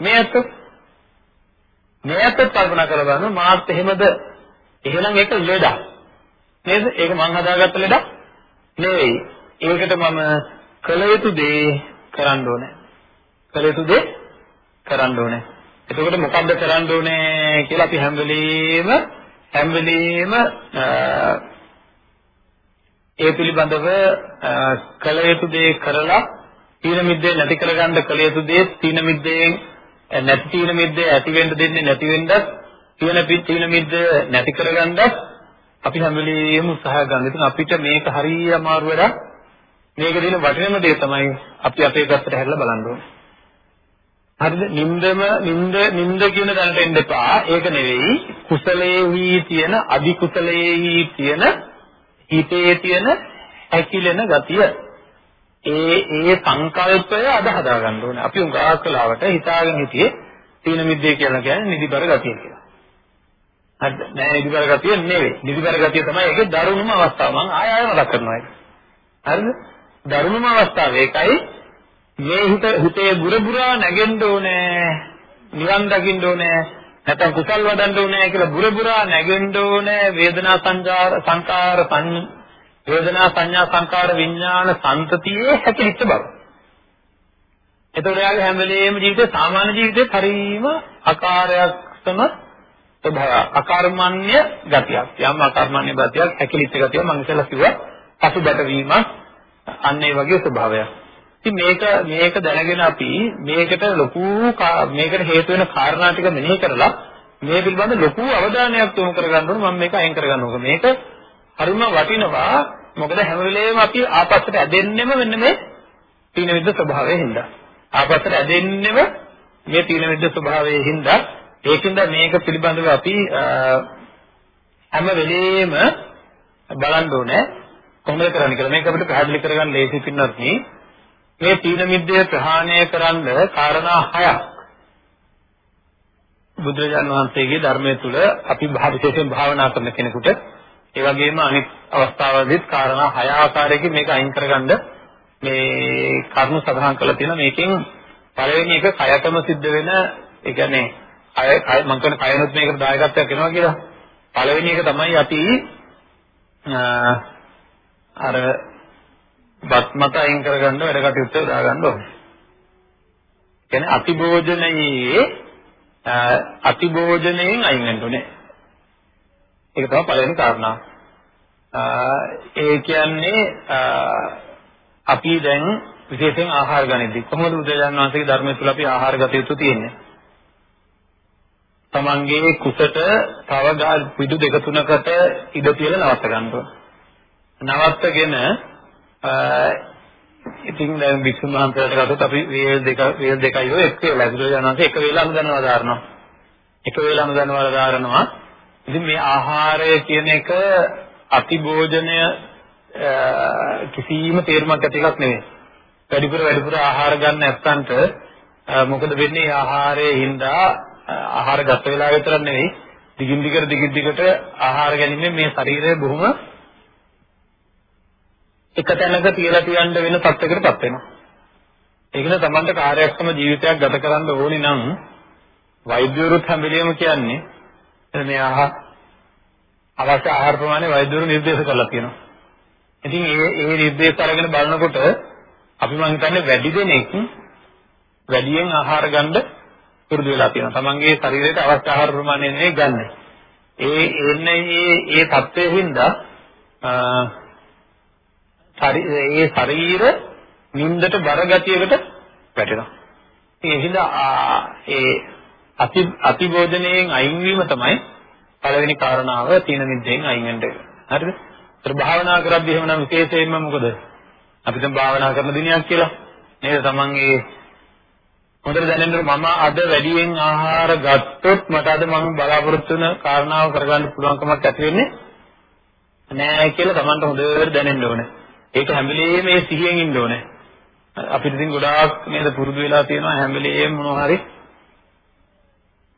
මේ ඇත්ත මේ ඇත්තත් කල්පනා කරලා බලන්න මාත් එහෙමද? එහෙනම් ඒක ලෙඩක්. නේද? ඒක මං හදාගත්ත ලෙඩක් නෙවෙයි. ඒකට මම කළ යුතු දේ කරන්න ඕනේ. කළ යුතු දේ කරන්න ඕනේ. එතකොට මොකද්ද කරන්න ඕනේ කියලා අපි හැම වෙලෙම හැම වෙලෙම ඒ පිළිබඳව කළ යුතු දේ කරලා තීන මිද්දේ නැති කරගන්න කළ යුතු දේ තීන මිද්දෙන් නැති තීන මිද්දේ ඇති වෙන්න දෙන්නේ නැති වෙන්නත් තීන තීන මිද්ද නැති කරගන්නත් අපි හැම වෙලෙම උත්සාහ ගන්න. ඉතින් අපිට මේක හරිය අමාරු වැඩක්. මේක දින වටිනම දේ තමයි අපි අපේ පැත්තට හැරිලා බලන්න ඕනේ. හරිද? නින්දම නින්ද නින්ද කියන දැනට එන්න එපා. ඒක නෙවෙයි. කුසලයේහි තියෙන අධි කුසලයේහි තියෙන හිතේ තියෙන ඇකිලෙන ගතිය. ඒ ඒ සංකල්පය අද හදා ගන්න ඕනේ. අපි උගාක් කලාවට හිතාගෙන හිටියේ තීන මිද්දේ කියලා කියන්නේ නිදිබර ගතිය කියලා. හරිද? නෑ නිදිබර ගතිය නෙවෙයි. නිදිබර ගතිය තමයි ඒකේ දරුණුම අවස්ථාව. මම ආය ආය මතක් කරනවා ඒක. හරිද? දරුණුම අවස්ථාව ඒකයි මේ හිත හිතේ බුරබුරා නැගෙන්න ඕනේ. නිවන් දකින්න ඕනේ. නැත්නම් කුසල් වඩන්න ඕනේ කියලා බුරබුරා නැගෙන්න ඕනේ. වේදනා සංජාර සංකාර වේදනා සංඥා සංකාර විඥාන සංතතියේ හැකිලිච්ච බව. එතකොට යාගේ හැම වෙලේම ජීවිතේ සාමාන්‍ය ජීවිතේ හරීම අකාරයක්ම ස්වභාව අකර්මණ්‍ය ගතියක්. යම් අකර්මණ්‍ය ගතියක් හැකිලිච්ච ගතිය මම ඉස්සෙල්ලා කිව්වා පසුබට වීම අන්න ඒ වගේ ස්වභාවයක්. ඉතින් මේක මේක දැනගෙන අපි මේකට ලොකු මේකට හේතු වෙන කාරණා ටික මෙනෙහි කරලා මේ පිළිබඳ ලොකු අවධානයක් යොමු කරගන්න ඕනේ මම මේක අයින් කරගන්න ඕනේ. මේක හරිම වටිනවා. මොකද හැම වෙලේම අපි ආපස්සට ඇදෙන්නෙම මෙන්න මේ තීන විද්ද ස්වභාවයෙන් හින්දා. ආපස්සට ඇදෙන්නෙම මේ තීන විද්ද ස්වභාවයෙන් හින්දා ඒකින්ද මේක පිළිබඳව අපි හැම වෙලේම බලන්න ඕනේ. කොහොමද කරන්නේ කියලා මේක අපිට පැහැදිලි කරගන්න ලේසි පින්නත් මේ තීන මිද්දේ ප්‍රහාණය කරන්න කාරණා හයක්. බුදුරජාණන් වහන්සේගේ ධර්මයේ තුල අපි විශේෂයෙන් භාවනා කරන කෙනෙකුට ඒ වගේම අනිත් අවස්ථාවලදීත් කාරණා හය ආකාරයකින් මේක අයින් කරගන්න මේ කරුණු සඳහන් කරලා තියෙනවා. මේකෙන් පළවෙනි එක කයතම සිද්ධ වෙන ඒ කියන්නේ කය මම කියන කයනොත් මේකට දායකත්වයක් වෙනවා කියලා පළවෙනි එක තමයි අපි අර බත් මත අයින් කරගන්න වැඩ කටයුත්ත දාගන්න ඕනේ. කියන්නේ අතිභෝජනයේ අතිභෝජනයෙන් අයින් වෙන්න ඕනේ. ඒක තමයි පළවෙනි කාරණා. ඒ කියන්නේ අපි දැන් විශේෂයෙන් ආහාර ගනිද්දී කොහොමද බුදුරජාණන් වහන්සේගේ ධර්මය තුල අපි ආහාර ගත යුතු තියෙන්නේ? තමන්ගේ කුසට තව පිටු දෙක තුනකට ඉඩ තියලා නවත්ත ගන්න ඕන. නවත්තගෙන ඉතින් දැන් වික්ෂුන් වහන්සේලාට ගත්තොත් අපි වේල් දෙක වේල් දෙකයි ඔය එක් වේලා බුදුරජාණන් වහන්සේ එක වේලාම දන්නවා දාරනවා. එක වේලාම දන්නවා දාරනවා. ඉතින් මේ ආහාරය කියන එක අතිභෝජනය කිසිම තේරුමක් ඇති එකක් නෙවෙයි. වැඩිපුර වැඩිපුර ආහාර ගන්න නැත්තන්ට මොකද වෙන්නේ ආහාරයේ හින්දා ආහාර ගත වෙලා විතරක් නෙවෙයි දිගින් දිගට දිගින් දිගට ආහාර ගැනීමෙන් මේ ශරීරය බොහොම එක තැනක තියලා තියන්න වෙන තත්යකටපත් වෙනවා. ඒක නිසා Tamanට කාර්යක්ෂම ජීවිතයක් ගත කරන්න ඕනේ නම් වෛද්‍යවරුත් හැම වෙලෙම කියන්නේ මේ ආහාර අවශ්‍ය ආහාර ප්‍රමාණය වෛද්‍යවරු නිර්දේශ කරලා තියෙනවා. ඉතින් ඒ ඒ නිර්දේශ අරගෙන බලනකොට අපි මම හිතන්නේ වැඩි දෙනෙක් වැඩියෙන් ආහාර ගන්න පුරුදු වෙලා තියෙනවා. තමන්ගේ ශරීරයට අවශ්‍ය ආහාර ප්‍රමාණය නෙවෙයි ගන්න. ඒ එන්නේ මේ ඒ தත්ත්වයෙන් හින්දා ඒ ශරීර නින්දට බර ගතියකට වැටෙනවා. ඒ හින්දා ඒ අති අතිභෝජනයෙන් අයින් වීම තමයි පළවෙනි කාරණාව තීන මිද්දෙන් අයින් වෙන්න. හරිද? ඒතර භාවනා කරද්දී එහෙමනම් විශේෂයෙන්ම මොකද? අපි දැන් භාවනා කරන දිනයක් කියලා. නේද? තමන්ගේ හොඳට දැනෙන්න මම අද වැඩියෙන් ආහාර ගත්තොත් මට අද මම බලාපොරොත්තු වෙන කාරණාව කරගන්න පුළුවන්කමක් ඇති වෙන්නේ නෑ කියලා Tamanට හොඳට දැනෙන්න ඕනේ. ඒක හැම වෙලේම මේ සිහියෙන් ඉන්න ඕනේ. අපිට ඉතින් ගොඩාක් නේද පුරුදු වෙලා තියෙනවා හැම වෙලේම මොනවා හරි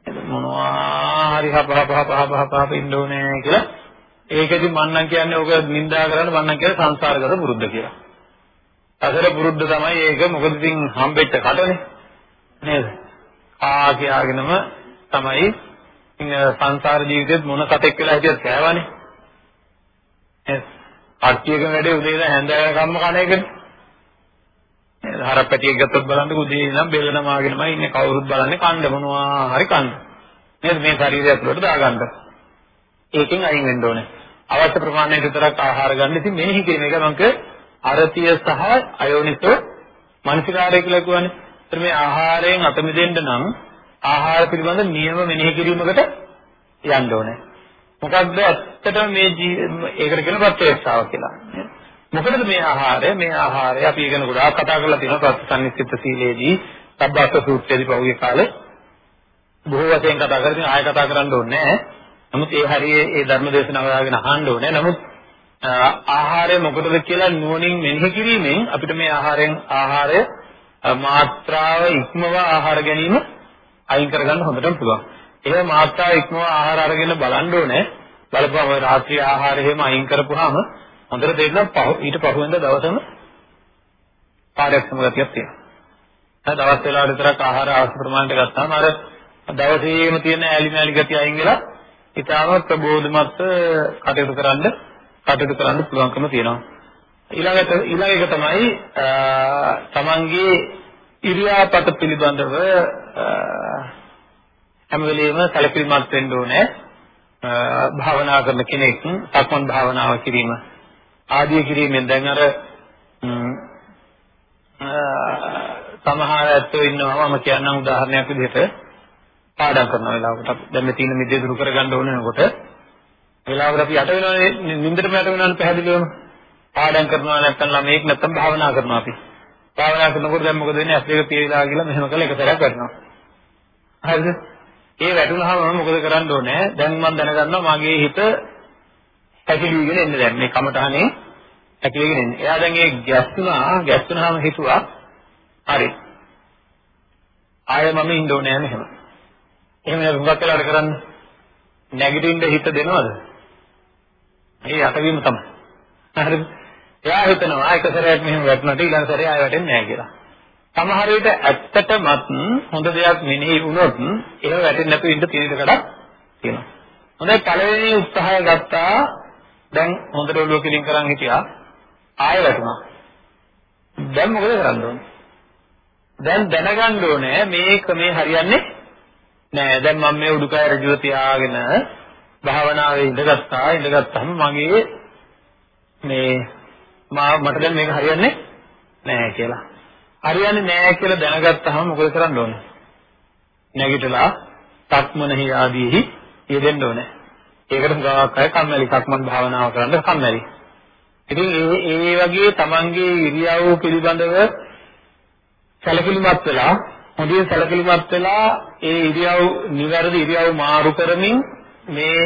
මොනවා හරි හප හප හප හප හප හප ඉන්න ඕනේ කියලා. ඒකෙදි මම නම් කියන්නේ ඔක නිඳා කරන්න මම නම් කියන්නේ සංසාරගත පුරුද්ද කියලා. අසර පුරුද්ද තමයි ඒක මොකද ඉතින් හම්බෙච්ච කටනේ. නේද? ආ කියාගෙනම තමයි සංසාර ජීවිතෙත් මොන සතෙක් වෙලා හිටියත් කෑවනේ. නේද? කට්ටියක වැඩේ උදේ ඉඳන් හැන්ද වෙනකම්ම කණ එකනේ. නේද? හරපැටියෙක් ගත්තොත් බලන්නකො උදේ ඉඳන් බෙල්ල නමාගෙනමයි ඉන්නේ කවුරුත් බලන්නේ කණ්ඩ මොනවා හරි කන්න. නේද? මේ ශරීරය ඇතුළට දාගන්න. ඒකෙන් අයින් වෙන්න ඕනේ. අවශ්‍ය ප්‍රමාණයට විතරක් ආහාර ගන්න. ඉතින් මෙනෙහි කිරීම එක මම කිය අරතිය සහ අයෝනිසෝ මනසිකාරය කියලා කියන්නේ ඒතර මේ ආහාරයෙන් අත මිදෙන්න නම් ආහාර පිළිබඳ නියම මෙනෙහි කිරීමකට යන්න ඕනේ. මොකක්ද ඇත්තටම මේ ඒකට කියන ප්‍රත්‍යක්ෂාව කියලා. මොකද මේ ආහාරය මේ ආහාරය අපි ඉගෙන ගොඩාක් කතා කරලා තියෙනවා ප්‍රතිසන්නිස්සිත සීලේදී සබ්බාස සූත්‍රයේදී පහුගිය කාලේ බොහෝ වශයෙන් කතා කරගෙන ආයෙ කතා කරන්න ඕනේ නැහැ. නමුත් ඒ හරියේ ඒ ධර්ම දේශනාව දාගෙන අහන්න ඕනේ. නමුත් ආහාරය මොකටද කියලා නුවණින් මෙනෙහි කිරීමෙන් අපිට මේ ආහාරයෙන් ආහාරය මාත්‍රාව ඉක්මව ආහාර ගැනීම අයින් කරගන්න හොඳටම පුළුවන්. ඒ මාත්‍රාව ඉක්මව ආහාර අරගෙන බලන්න ඕනේ. බලපුවම රාත්‍රී ආහාර එහෙම අයින් කරපුවාම හොඳට තේරෙනවා ඊට පහුවෙන්ද දවසම කාර්යක්ෂම ගතියක් තියෙනවා. දවස් වේලාවට විතරක් ආහාර අවශ්‍ය ප්‍රමාණයට ගත්තාම අර දවසේම තියෙන ඇලි මෑලි ගතිය අයින් වෙලා ඊටාම ප්‍රබෝධමත් කටයුතු කරන්න කටයුතු කරන්න පුළුවන්කම තියෙනවා. ඊළඟට ඊළඟ එක තමයි තමන්ගේ ඉරියාපත පිළිබඳව හැම වෙලෙම සැලකිලිමත් වෙන්න ඕනේ. භාවනා කරන කෙනෙක් සක්මන් භාවනාව කිරීම ආදී කිරීමෙන් දැන් අර සමහර ඇත්තෝ ඉන්නවා. මම කියන්නම් උදාහරණයක් විදිහට. පාඩම් කරන වෙලාවකට දැන් මේ තීන මිදේ දුරු කරගන්න ඕනනකොට වෙලාවකට අපි යට වෙනවනේ. නින්දටම යට වෙනවනේ පැහැදිලිවම. පාඩම් කරනවා නැත්නම් ළමෙක් නැත්නම් භාවනා කරනවා අපි. භාවනා කරනකොට දැන් මොකද වෙන්නේ? ඇස් දෙක පියවිලා කියලා මෙහෙම කළා එක සැරයක් වැටෙනවා. හරිද? ඒ වැටුනහම මම මොකද කරන්න ඕනේ? දැන් මම දැනගන්නවා මගේ හිත පැකිලීගෙන එන්නේ දැන් මේ කමටහනේ ඇකිලගෙන ඉන්නේ. එයා දැන් ඒ ගැස්සුනා ගැස්සුනාම හිතුවා හරි. ආයෙ මම ඉන්න ඕනේ නැහැ මෙහෙම. එහෙම නේද හුඟක් වෙලාවට කරන්නේ. නැගිටින්න හිත දෙනවද? ඒ යටවීම තමයි. හරිද? එයා හිතනවා එක සැරයක් මෙහෙම වැටුණාට ඊළඟ සැරේ ආයෙ වැටෙන්නේ නැහැ කියලා. සමහර විට ඇත්තටමත් හොඳ දෙයක් මෙනෙහි වුණොත් එහෙම වැටෙන්නේ නැතුව ඉන්න තියෙන එකක් තියෙනවා. හොඳයි පළවෙනි උත්සාහය ගත්තා දැන් හොඳට ඔළුව කිලින් කරන් හිටියා ආයෙ වැටුණා. දැන් මොකද කරන්න ඕනේ? දැන් දැනගන්න ඕනේ මේක මේ හරියන්නේ නෑ. දැන් මම මේ උඩුකය ඍජුව තියාගෙන භාවනාවේ ඉඳගත්තා. ඉඳගත්තාම මගේ මේ මා මට දැන් මේක හරියන්නේ නෑ කියලා. හරියන්නේ නෑ කියලා දැනගත්තාම මොකද කරන්න ඕනේ? නැගිටලා සක්මනහි ආදීහි යෙදෙන්න ඕනේ. ඒකට ගාවක් අය කම්මැලි සක්මන් භාවනාව කරන්න කම්මැලි. ඉතින් ඒ ඒ වගේ තමන්ගේ ඉරියව් පිළිබඳව සැලකිලිමත් වෙලා හොඳින් සැලකිලිමත් වෙලා ඒ ඉරියව් නිවැරදි ඉරියව් මාරු කරමින් මේ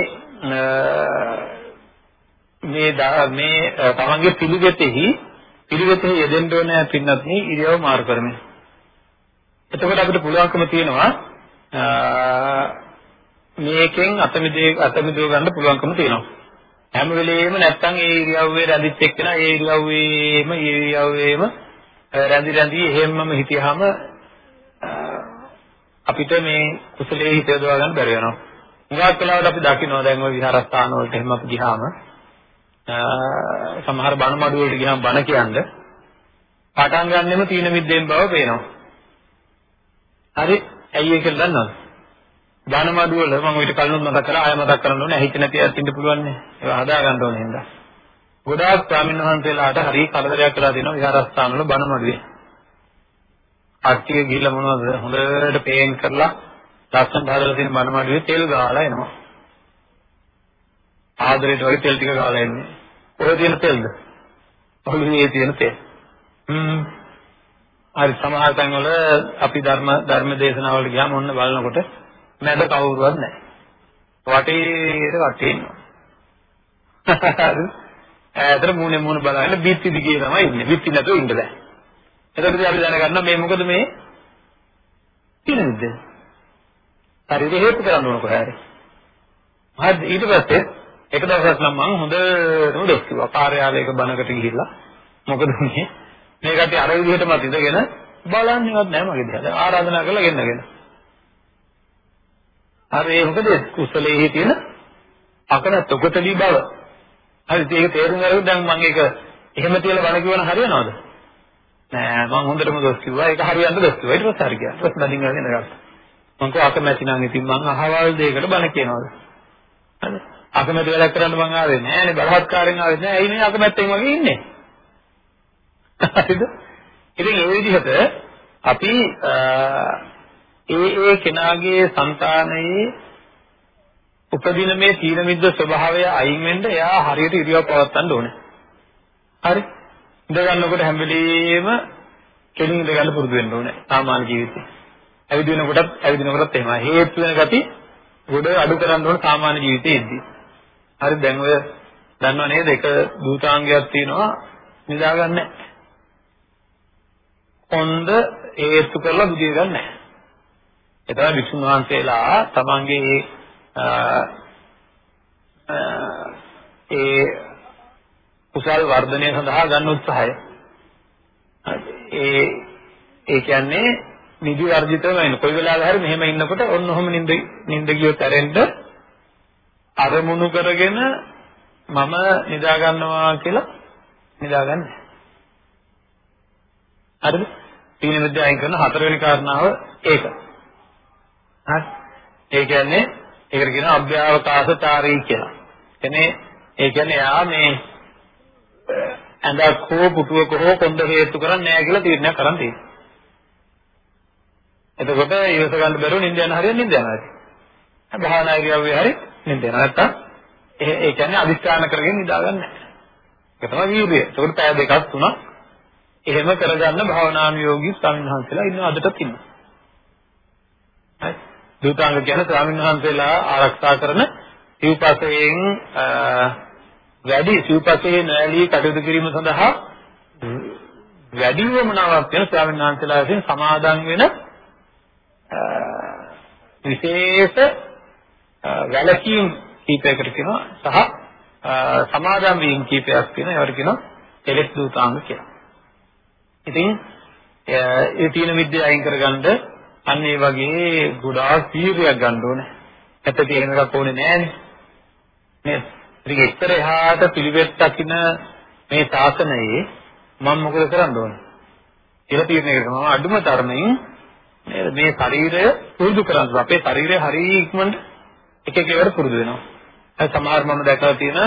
මේ මේ තමන්ගේ පිළිවෙතෙහි පිළිවෙතෙහි යෙදෙන්න ඕනේ පින්නත් මේ ඉරියව් මාරු කරමින්. එතකොට අපිට පුළුවන්කම තියෙනවා මේකෙන් අතමිදේ අතමිදව ගන්න පුළුවන්කම තියෙනවා. හැම වෙලෙම නැත්තම් ඒ ඉරියව්වේ රැඳිච්ච එක්කන ඒ ඉරියව්වේම ඒ ඉරියව්වේම රැඳි රැඳි එහෙම්මම හිටියාම අපිට මේ කුසලයේ හිත යොදවා ගන්න බැරි වෙනවා. හුඟක් වෙලාවට අපි දකිනවා දැන් ওই විහාරස්ථාන වලට එහෙම අපි ගියාම සමහර බණ මඩු වලට ගියාම බණ කියන්නේ පටන් ගන්නෙම තීන මිද්දෙන් බව පේනවා. හරි ඇයි ඒක දන්නවද? බණ මඩු වල මම ඊට කලින් මතක් කරා ආය මතක් කරන්න ඕනේ ඇහිච්ච නැති අයත් ඉන්න පුළුවන් නේ. ඒවා හදා ගන්න ඕනේ හින්දා. ගොඩාක් ස්වාමීන් වහන්සේලාට හරි කරදරයක් කරලා දෙනවා විහාරස්ථාන වල බණ මඩුවේ. අට්ටිය ගිහිල්ලා මොනවද හොඳට පේන් කරලා ලස්සන හදලා තියෙන බණ මඩුවේ තෙල් ගාලා එනවා. ආදරයට වගේ තෙල් ටික ගාලා එන්නේ. ඔය තියෙන තෙල්ද? ඔළුවේ තියෙන තෙල්. හ්ම්. හරි සමහර තැන්වල අපි ධර්ම ධර්ම දේශනාවලට ගියාම ඔන්න බලනකොට මැද කවුරුවත් නැහැ. වටේට වටේ ඉන්නවා. ඈතට මූණේ මූණ බලන්න බිත්ති දිගේ තමයි ඉන්නේ. බිත්ති නැතුව ඉන්න බෑ. එතකොට අපි දැනගන්නවා මේ මොකද මේ පිළිඳ. ශරීරය හේතු කරන්න ඕන කොහේ හරි. හරි ඊට පස්සේ එක දවසක් නම් මම හොඳටම දොස් කිව්වා. කාර්යාලයක බණකට ගිහිල්ලා මොකද මේ මේ කට්ටිය අර විදිහටම ඉඳගෙන බලන්නේවත් නැහැ මගේ දිහා. ආරාධනා කරලා ගෙන්නගෙන. හරි ඒ මොකද කුසලයේ තියෙන අකනත් ඔකටලි බව. හරි ඒක තේරුම් ගන්න දැන් මම ඒක එහෙම තියලා බණ කියවන හරියනවද? නෑ මම හොඳටම දොස් කිව්වා. ඒක හරියන්න දොස් කිව්වා. ඊට පස්සේ හරි ගියා. ඊට පස්සේ බඩින් අරගෙන ගත්තා. මම කෝ අකමැති නම් ඉතින් මං අහවල් දෙයකට බණ කියනවාද? හරි. අකමැති වැඩක් කරන්න මං ආවේ නෑනේ බලහත්කාරයෙන් ආවේ නෑ. ඇයි මේ අකමැත්තෙන් වගේ ඉන්නේ? හරිද? ඉතින් ඒ විදිහට අපි ඒ ඒ කෙනාගේ సంతානයේ උපදින මේ තීන මිද්ද ස්වභාවය අයින් වෙන්න එයා හරියට ඉරියව් පවත්වන්න ඕනේ. හරි? ඉඳ ගන්නකොට හැම වෙලෙම කෙලින් ඉඳ ගන්න පුරුදු වෙන්න ඕනේ සාමාන්‍ය ජීවිතේ. ඇවිදින කොටත් ඇවිදින කොටත් එහෙමයි. හේතු වෙන ගති ගොඩ අඩු කරන්න ඕන සාමාන්‍ය ජීවිතේදී. හරි දැන් ඔය දන්නව නේද එක දූතාංගයක් තියෙනවා නිදාගන්නේ නැහැ. කොන්ද හේතු කරලා බුදිය ගන්න නැහැ. ඒ තමයි වික්ෂුන් වහන්සේලා තමන්ගේ ඒ කුසල් වර්ධනය සඳහා ගන්න උත්සාහය. ඒ ඒ කියන්නේ නිදි වර්ජිතව වෙන කොයි වෙලාවෙ හරි මෙහෙම ඉන්නකොට ඔන්න ඔහම නිින්ද නිින්ද ගියොත් ඇරෙන්න අරමුණු කරගෙන මම නිදා ගන්නවා කියලා නිදාගන්නේ. හරිද? තීන විද්‍ය අයින් කරන හතරවෙනි කාරණාව ඒක. හරි. ඒ කියන්නේ ඒකට කියනවා අභ්‍යවකාශචාරී කියලා. එනේ ඒ කියන්නේ යා මේ ඇඳක් හෝ පුටුවක හෝ කොන්ද හේතු කරන්නේ නැහැ කියලා තීරණයක් කරන් තියෙනවා. එතකොට ඊවස ගන්න බැරුව නිින්ද යන හරිය නිින්ද යනවා. භාවනා ඉරියව්වේ හරි නිින්ද යනවා. නැත්තම් ඒ කියන්නේ අදිස්ථාන කරගෙන නිදාගන්නේ නැහැ. ඒක තමයි වීර්යය. එතකොට පැය දෙකක් තුනක් එහෙම කරගන්න භාවනානුයෝගී ස්වාමීන් වහන්සේලා ඉන්න අදටත් ඉන්නවා. හරි. දූතාංග කියන ස්වාමීන් වහන්සේලා ආරක්ෂා කරන සිව්පසයෙන් වැඩි සිව්පසේ නොඇලී කටයුතු කිරීම සඳහා වැඩි වමනාවක් වෙන ස්වාමීන් වහන්සේලා විසින් සමාදන් වෙන විශේෂ වැලකීම් කීපයකට කියනවා සහ සමාදන් වීම කීපයක් තියෙනවා ඒවට කියනවා කෙලෙස් දූතාංග කියලා. ඉතින් ඒ තීන විද්‍යාව අයින් කරගන්න අන්න ඒ වගේ ගොඩාක් තීරයක් ගන්න ඕනේ. ඇත්ත තියෙන එකක් ඕනේ නෑනේ. නේද? ඉතින් එක්තර එහාට පිළිවෙත් දකින්න මේ ශාසනයේ මම මොකද කරන්න ඕනේ? කියලා තීරණය කරනවා අඩුම තරමින් නේද මේ ශරීරය පුරුදු කරන්න. අපේ ශරීරය හරිය ඉක්මනට එක එක ඒවාට පුරුදු වෙනවා. ඒ සමහර මම දැකලා තියෙන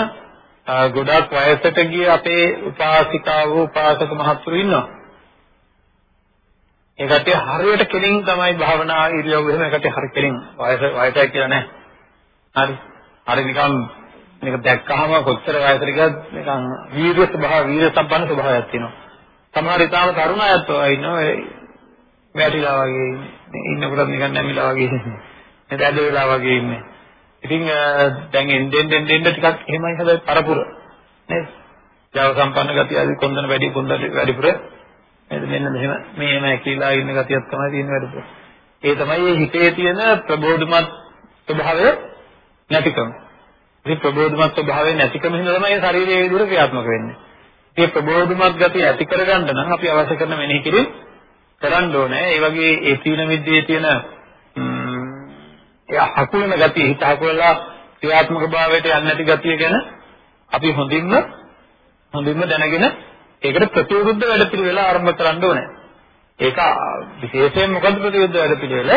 ගොඩාක් වයසට ගිය අපේ උපාසිකාවෝ උපාසක මහත්තුරු ඉන්නවා. ඒ කට්ටිය හරියට කෙලින් තමයි භාවනා ඉරියව්ව එහෙම ඒකට හරි කෙලින් වයස වයසයි කියලා නෑ. හරි. හරි නිකන් මේක දැක්කහම කොච්චර වයසට ගියත් නිකන් වීර්ය ස්වභාව වීර්ය සම්පන්න ස්වභාවයක් තියෙනවා. සමහර ඊටාම තරුණ අයත් ඉන්නවා වැටිලා වගේ ඉන්නකොට නිකන් නැමිලා වගේ ඉන්නේ. නේද ඇද වෙලා වගේ ඉන්නේ. ඉතින් දැන් එන්නෙන් එන්නෙන් ටිකක් එහෙමයි හැබැයි පරපුර නේද? ජව සම්පන්න ගතිය ආදී කොන්දන වැඩි කොන්දන වැඩිපුර නේද මෙන්න මෙහෙම මේම ඇකිලා ඉන්න ගතියක් තමයි තියෙන වැඩිපුර. ඒ තමයි මේ හිතේ තියෙන ප්‍රබෝධමත් ස්වභාවය නැතිකම. මේ ප්‍රබෝධමත් ස්වභාවය නැතිකම හින්දා තමයි ශරීරයේ විදිහට ක්‍රියාත්මක වෙන්නේ. මේ ප්‍රබෝධමත් ගතිය ඇති කරගන්න නම් අපි අවශ්‍ය කරන මෙනෙහි කිරීම කරන්න ඕනේ. ඒ වගේ ඒ තීන විද්‍යාවේ තියෙන ඒ හකුලන ගතිය හිත හකුලලා ක්‍රියාත්මක භාවයට යන්නේ නැති ගතිය ගැන අපි හොඳින්ම හොඳින්ම දැනගෙන ඒකට ප්‍රතිවිරුද්ධ වැඩපිළිවෙල ආරම්භ කරන්න ඕනේ. ඒක විශේෂයෙන් මොකද ප්‍රතිවිරුද්ධ වැඩපිළිවෙල?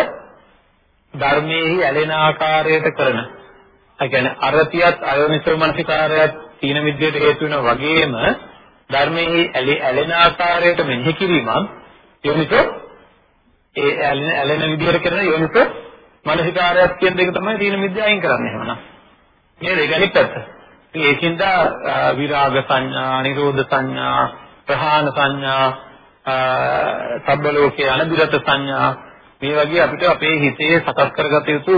ධර්මයේහි ඇලෙන ආකාරයට කරන. ඒ කියන්නේ අරතියත් අයෝනිසෝ මනසිකාරයත් තීන විද්‍යට හේතු වෙන වගේම ධර්මයේහි ඇලෙන ආකාරයට මෙනෙහි කිරීමත් යෝනිසෝ ඒ ඇලෙන ඇලෙන විදිහට කරන යෝනිසෝ මනසිකාරයක් කියන දෙක තමයි තීන විද්‍යාව අයින් කරන්නේ එහෙමනම්. නේද? ඒක අනිත් පැත්ත. ඉතින් ඒකින්ද විරාග සංඥා, නිරෝධ සංඥා, ප්‍රහාණ සංඥා, සබ්බ ලෝකේ අනිරත සංඥා මේ වගේ අපිට අපේ හිතේ සකස් කරගත යුතු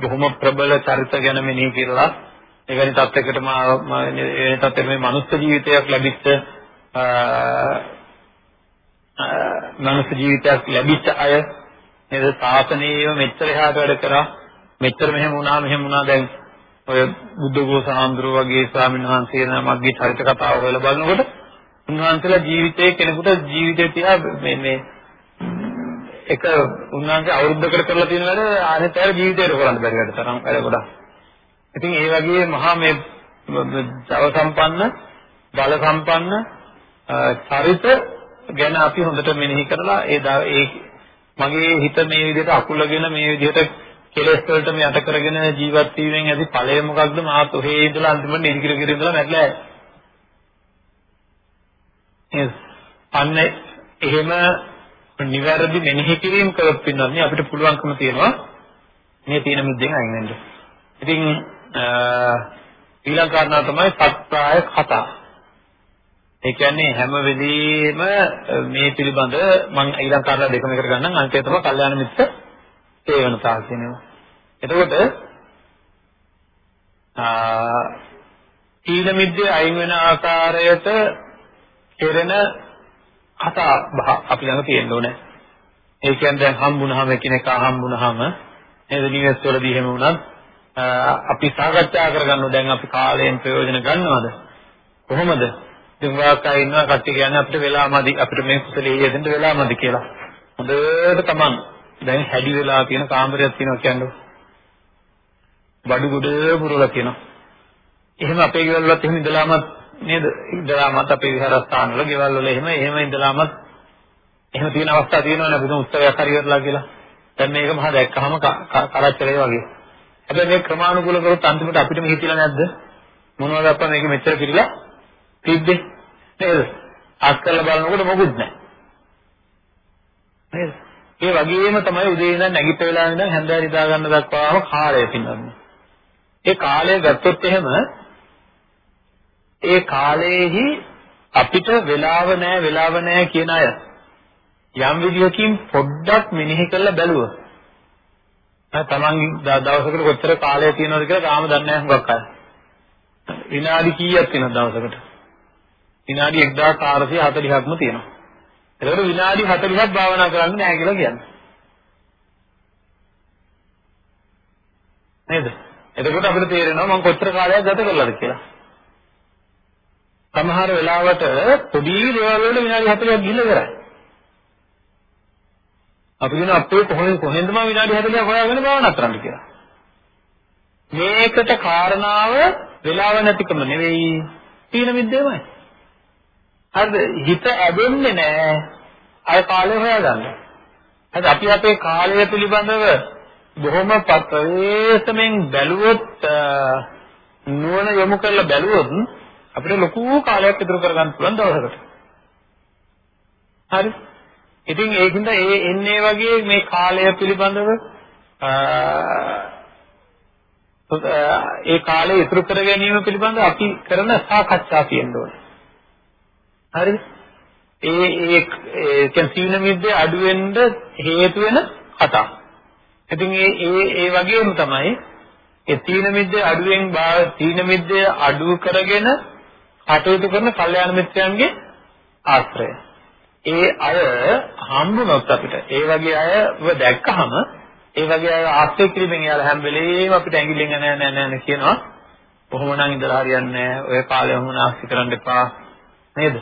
බොහොම ප්‍රබල චරිත ගැන මෙනෙහි කරලා එවැනි තත්යකටම එවැනි තත්යක මේ මනුස්ස ජීවිතයක් ලැබිච්ච මනුස්ස ජීවිතයක් ලැබිච්ච අය නේද? සාසනීයව මෙච්චර එහාට වැඩ කරා. මෙච්චර මෙහෙම වුණා මෙහෙම වුණා. දැන් ඔය බුද්ධඝෝෂ ආන්දරෝ වගේ ස්වාමීන් වහන්සේ නමක්ගේ චරිත කතාව හොයලා බලනකොට උන්වහන්සේලා ජීවිතේ කෙනෙකුට ජීවිතේ තියා මේ මේ එක උන්වහන්සේ අවුරුද්දකට කරලා තියෙන වැඩ අනිත් අය ජීවිතේට කරන්න බැරි වැඩ තරම් වැඩ ගොඩක්. ඉතින් ඒ වගේ මහා මේ ජව සම්පන්න බල සම්පන්න චරිත ගැන අපි හොඳට මෙනෙහි කරලා ඒ ඒ මගේ හිත මේ විදිහට අකුලගෙන මේ විදිහට කෙලෙස් වලටම යට කරගෙන ජීවත් වීමෙන් ඇති ඵලය මොකක්ද මාත් ඔහේ ඉඳලා අන්තිමට නිදිකිර කිර ඉඳලා මැරලා යයි. අන්න එහෙම නිවැරදි මෙනෙහි කිරීම කරොත් පින්නන්නේ අපිට පුළුවන්කම තියෙනවා මේ තියෙන මුද්දෙන් අයින් වෙන්න. ඉතින් ඊළඟ කාරණා තමයි සත්‍යාය කතා. ඒ කියන්නේ හැම වෙලෙම මේ පිළිබඳ මම ඊළඟ කාරණා දෙකම එකට ගන්නම් අන්තිම තමයි කල්යාණ මිත්‍ර සේවනතාව කියනවා. එතකොට ආ සීල මිද්දේ අයින් වෙන ආකාරයට කෙරෙන කතා බහ අපි ළඟ තියෙන්න ඕනේ. ඒ කියන්නේ දැන් හම්බුනහම එකිනෙක හම්බුනහම නේද නිවෙස් වලදී එහෙම වුණත් අපි සාකච්ඡා කරගන්න දැන් අපි කාලයෙන් ප්‍රයෝජන ගන්නවද? කොහොමද? ඉතින් වාකා ඉන්නවා කට්ටිය කියන්නේ අපිට වෙලාමදි අපිට මේ කුසලයේ යෙදෙන්න වෙලාමදි කියලා. හොඳට තමන් දැන් හැඩි වෙලා තියෙන කාමරයක් තියෙනවා කියන්නේ. බඩු ගොඩ පුරවලා තියෙනවා. එහෙම අපේ ගෙවල් වලත් එහෙම ඉඳලාමත් නේද? ඉඳලාමත් අපේ විහාරස්ථාන වල ගෙවල් වල එහෙම එහෙම ඉඳලාමත් එහෙම තියෙන අවස්ථා තියෙනවනේ බුදුන් උත්සවයක් හරි කරලා කියලා. දැන් මේක මහා දැක්කහම කරච්චලේ වගේ. හැබැයි මේ ක්‍රමානුකූල කරොත් අන්තිමට අපිටම හිතිලා නැද්ද? මොනවද අප්පා මේක මෙච්චර පිළිලා තිබ්බේ? නේද? අත් කරලා බලනකොට මොකුත් නැහැ. නේද? ඒ වගේම තමයි උදේ ඉඳන් නැගිට වෙලා ඉඳන් හැන්දෑව නිදා ගන්න දක්වාම කාලය පින්නන්නේ. ඒ කාලය ගත්තොත් එහෙම ඒ කාලයේහි අපිට වෙලාව නැහැ වෙලාව නැහැ කියන අය යම් විදියකින් පොඩ්ඩක් මෙනෙහි කරලා බැලුවා. තමන් දවසකට කොච්චර කාලය තියෙනවද කියලා තාම දන්නේ නැහැ හුඟක් අය. විනාඩි කීයක් වෙනවද දවසකට? විනාඩි 1440ක්ම තියෙනවා. ඒකට විනාඩි 40ක් භාවනා කරන්න නෑ කියලා කියන්නේ. නේද? එතකොට අපිට තේරෙනවා මම කොච්චර කාලයක් ගත කළාද කියලා. සමහර වෙලාවට පොඩි දේවල් වල විනාඩි 40ක් ගිහිල්ලා ඉවරයි. අපි කියන අපේ කොහෙන් කොහෙන්ද මම විනාඩි 40ක් හොයාගෙන භාවනා කරන්න කියලා. මේකට කාරණාව වෙලාව නැතිකම නෙවෙයි තීන මිද්දේමයි. හරිද? හිත ඇදෙන්නේ නැහැ. අය කාලය හොයාගන්න. හරි අපි අපේ කාලය පිළිබඳව බොහොම ප්‍රවේශමෙන් බැලුවොත් නුවණ යොමු කරලා බැලුවොත් අපිට ලොකු කාලයක් ඉතුරු කරගන්න පුළුවන් දවසකට. හරි. ඉතින් ඒකින්ද ඒ එන්නේ වගේ මේ කාලය පිළිබඳව ඒ කාලය ඉතුරු කර ගැනීම පිළිබඳව අපි කරන සාකච්ඡා තියෙන්න ඕනේ. හරිද? ඒ ඒ කියන්නේ මිද්දේ අඩු වෙන්න හේතු වෙන කතා. ඉතින් ඒ ඒ ඒ වගේම තමයි ඒ තීන මිද්දේ අඩුවෙන් තීන මිද්දේ අඩු කරගෙන කටයුතු කරන කල්යාණ මිත්‍රයන්ගේ ආශ්‍රය. ඒ අය හම්බුනොත් අපිට ඒ වගේ අයව දැක්කහම ඒ වගේ අය ආශ්‍රය කිරීමෙන් යාලා හැම වෙලේම අපිට ඇඟිල්ලෙන් නෑ නෑ නෑ කියනවා. කොහොම නම් ඉඳලා හරියන්නේ නෑ. ඔය කාලේ ඔහොම නාස්ති කරන්න එපා. නේද?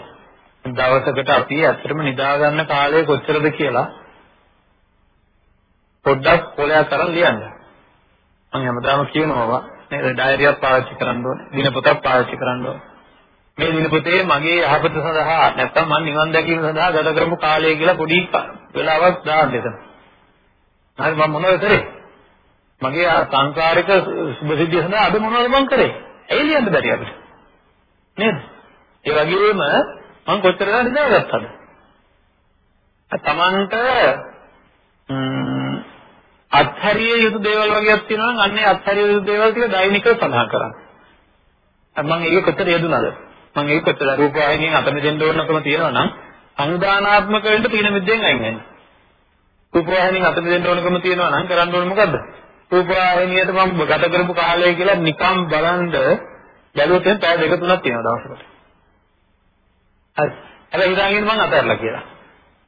දවසකට අපි ඇත්තටම නිදා ගන්න කාලය කොච්චරද කියලා පොඩ්ඩක් කොලයක් අරන් ලියන්න. මම හැමදාම කියනවා නේද ඩයරියක් පාවිච්චි කරන්න ඕනේ. දිනපොතක් පාවිච්චි කරන්න ඕනේ. මේ දිනපොතේ මගේ යහපත සඳහා නැත්නම් මම නිවන් දැකීම සඳහා ගත කරපු කාලය කියලා පොඩි වෙලාවක් දාන්න එතන. හරි මම මොනවද කරේ? මගේ සංකාරික සුභසිද්ධිය සඳහා අද මොනවද මම කරේ? ඇයි ලියන්න බැරි අපිට? නේද? ඒ වගේම මම කොච්චර නිදාගත්තද? තමන්ට අත්හැරිය යුතු දේවල් වගේක් තියෙනවා නම් අන්නේ අත්හැරිය යුතු දේවල් ටික දෛනිකව සඳහන් කරන්න. මම ඒක කොච්චර යෙදුනද? මම ඒක කොච්චර රූපවාහිනියෙන් අත මෙදෙන්න ඕනකම තියෙනවා නම් අනුදානාත්මක වෙන්න තීන මිද්දෙන් අයින් වෙන්න. රූපවාහිනියෙන් අත මෙදෙන්න ඕනකම තියෙනවා නම් කරන්න ඕනේ මොකද්ද? රූපවාහිනියට මම ගත කරපු කාලය කියලා නිකම් බලන්ද බැලුවොත් එහෙනම් පැය දෙක තුනක් තියෙනවා දවසකට. හරි. හැබැයි හිතාගෙන මම අතහැරලා කියලා.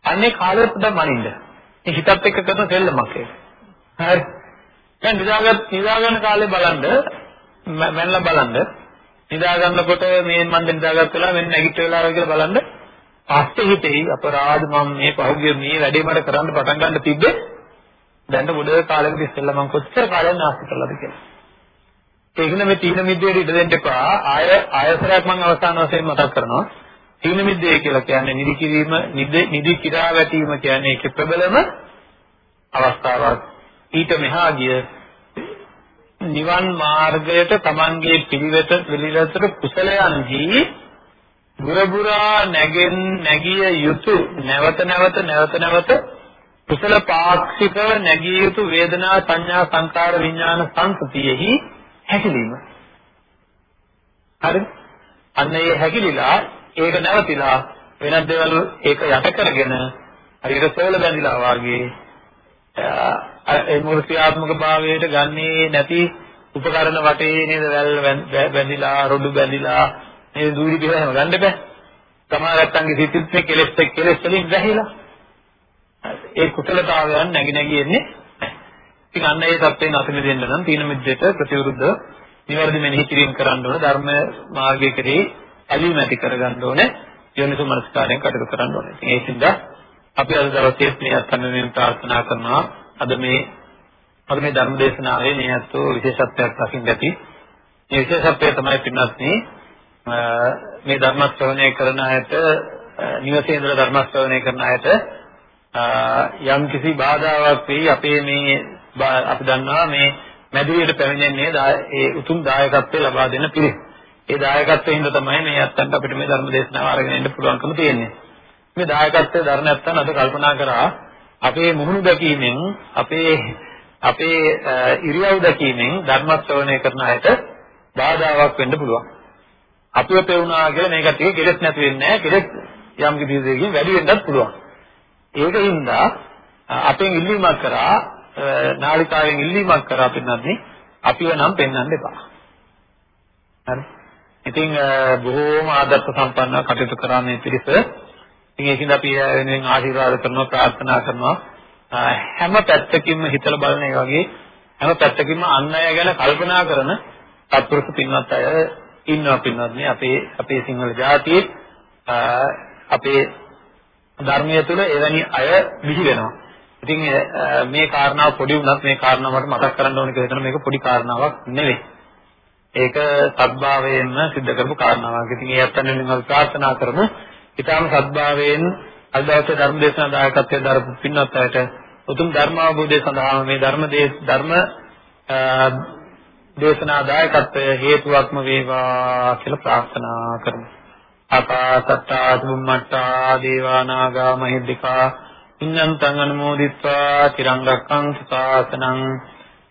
අන්නේ කාලෙත් දැන් මනින්න. මේ හිතත් එක්ක කරන සෙල්ලමක් ඒක. හරි. දැන් නිදාගත් නිදාගන්න කාලේ බලන්න මැනලා බලන්න නිදා ගන්නකොට මේ මන් නිදාගත් වෙලා මෙන්න නැගිට වෙලා කියලා බලන්න පස්සේ හිතේ අපරාධ මම මේ පහුගිය මේ වැඩේ මට කරන්න පටන් ගන්න තිබ්බේ දැන් ගොඩ කාලෙකට ඉස්සෙල්ලා මම කොච්චර කාලයක් නාස්ති කළාද කියලා. ඒකන මේ තීන මිද්දේට ඉඩ දෙන්න එපා. ආය ආයතරයක් මම අවසාන වශයෙන් මතක් කරනවා. තීන මිද්දේ කියලා කියන්නේ නිදි කිරීම නිදි කිරා වැටීම කියන්නේ ඒකේ ප්‍රබලම අවස්ථාවක්. ඊට මෙහා ගිය නිවන් මාර්ගයට Tamanගේ පිළිවෙත පිළිවෙතට කුසලයන්හි බුරබුරා නැගෙන් නැගිය යුතු නැවත නැවත නැවත නැවත කුසල පාක්ෂිකව නැගිය යුතු වේදනා සංඥා සංකාර විඥාන සංස්කතියෙහි හැකිලිම හරි අන්න ඒ හැකිලිලා ඒක නැවතිලා වෙනත් දේවල් ඒක යට කරගෙන හරියට සෙවල බැඳිලා වාගේ ඒ මූර්තියාත්මක භාවයට ගන්නේ නැති උපකරණ වටේ නේද වැල් බැඳිලා රොඩු බැඳිලා මේ දූරි කියලා හැම ගන්න බෑ. සමාරත්තන්ගේ සිතිත් මේ කෙලෙස් එක්ක කෙලෙස් වලින් වැහිලා ඒ කුසලතාවයන් නැగి නැగి එන්නේ. ඉතින් අන්න ඒ தත්යෙන් අතමි දෙන්න නම් තීන මිද්දේට ප්‍රතිවිරුද්ධ නිවැරදි මෙනෙහි කිරීම කරන්න ඕන ධර්ම මාර්ගය කෙරෙහි ඇලීම ඇති කරගන්න ඕනේ යෝනිසෝ මනස්කාරයෙන් කටයුතු කරන්න ඕනේ. ඉතින් ඒ සින්දා අපි අද දවසේ මේ අත්දැකීම් ප්‍රාර්ථනා කරනවා අද මේ අද මේ ධර්ම දේශනාවේ මේ අතෝ විශේෂත්වයක් දකින්න ඇති. මේ විශේෂත්වය තමයි පින්වත්නි මේ ධර්ම ශ්‍රවණය කරන අයට නිවසේ ඉඳලා ධර්ම ශ්‍රවණය කරන අයට යම් කිසි බාධාවක් වෙයි අපේ මේ අපි දන්නවා මේ මැදිරියට පැමිණෙන්නේ ඒ උතුම් දායකත්වය ලබා දෙන පිරිස. ඒ දායකත්වයෙන් හින්දා තමයි මේ අත්තන්ට අපිට මේ ධර්ම දේශනාව අරගෙන එන්න පුළුවන්කම තියෙන්නේ. මේ දායකත්වයේ ධර්ම නැත්තන් අද කල්පනා කරා අපේ මුහුණු දැකීමෙන් අපේ අපේ ඉරියව් දැකීමෙන් ධර්ම ශ්‍රවණය කරන අයට බාධාවක් වෙන්න පුළුවන්. අපිව පෙවුනා කියලා මේ කට්ටිය කෙලස් නැති වෙන්නේ නැහැ. කෙලස් යම් කිසි දෙයකින් වැඩි වෙන්නත් පුළුවන්. ඒකින්ද අපෙන් ඉල්ලීමක් කරා නාලිකාවෙන් ඉල්ලීමක් කරා පින්නත් අපිව නම් පෙන්වන්න එපා. හරි. ඉතින් බොහෝම ආදර්ශ සම්පන්නව කටයුතු කරා මේ පිරිස. ඉතින් ඒකින්ද අපි වෙනුවෙන් ආශිර්වාද කරනවා ප්‍රාර්ථනා කරනවා හැම පැත්තකින්ම හිතලා බලන ඒ වගේ හැම පැත්තකින්ම අන් අය ගැන කල්පනා කරන සත්පුරුෂ පින්වත් අය ඉන්නවා පින්වත් මේ අපේ අපේ සිංහල ජාතියේ අපේ ධර්මයේ තුල එවැනි අය බිහි වෙනවා. ඉතින් මේ කාරණාව පොඩි වුණත් මේ කාරණාව මට මතක් කරන්න ඕනේ කියලා හිතන මේක පොඩි කාරණාවක් නෙවෙයි. ඒක සත්භාවයෙන්ම සිද්ධ කරපු කාරණාවක්. ඉතින් ඒ අත්දැකීම් මම ප්‍රාර්ථනා කරමු. ඊටාම සත්භාවයෙන් අද දවසේ ධර්ම දේශනා දායකත්වයෙන් දරපු පින්වත් අයට උතුම් ධර්ම අවබෝධය සඳහා මේ ධර්ම ධර්ම දේශනා දායකත්වය හේතුවක්ම වේවා කියලා ප්‍රාර්ථනා කරමු. අපාසත්තා දුම්මත්තා දේවානාගා මහිද්దికා පුඤ්ඤන්තං අනුමෝදිත්වා චිරංගක්ඛං සාසනං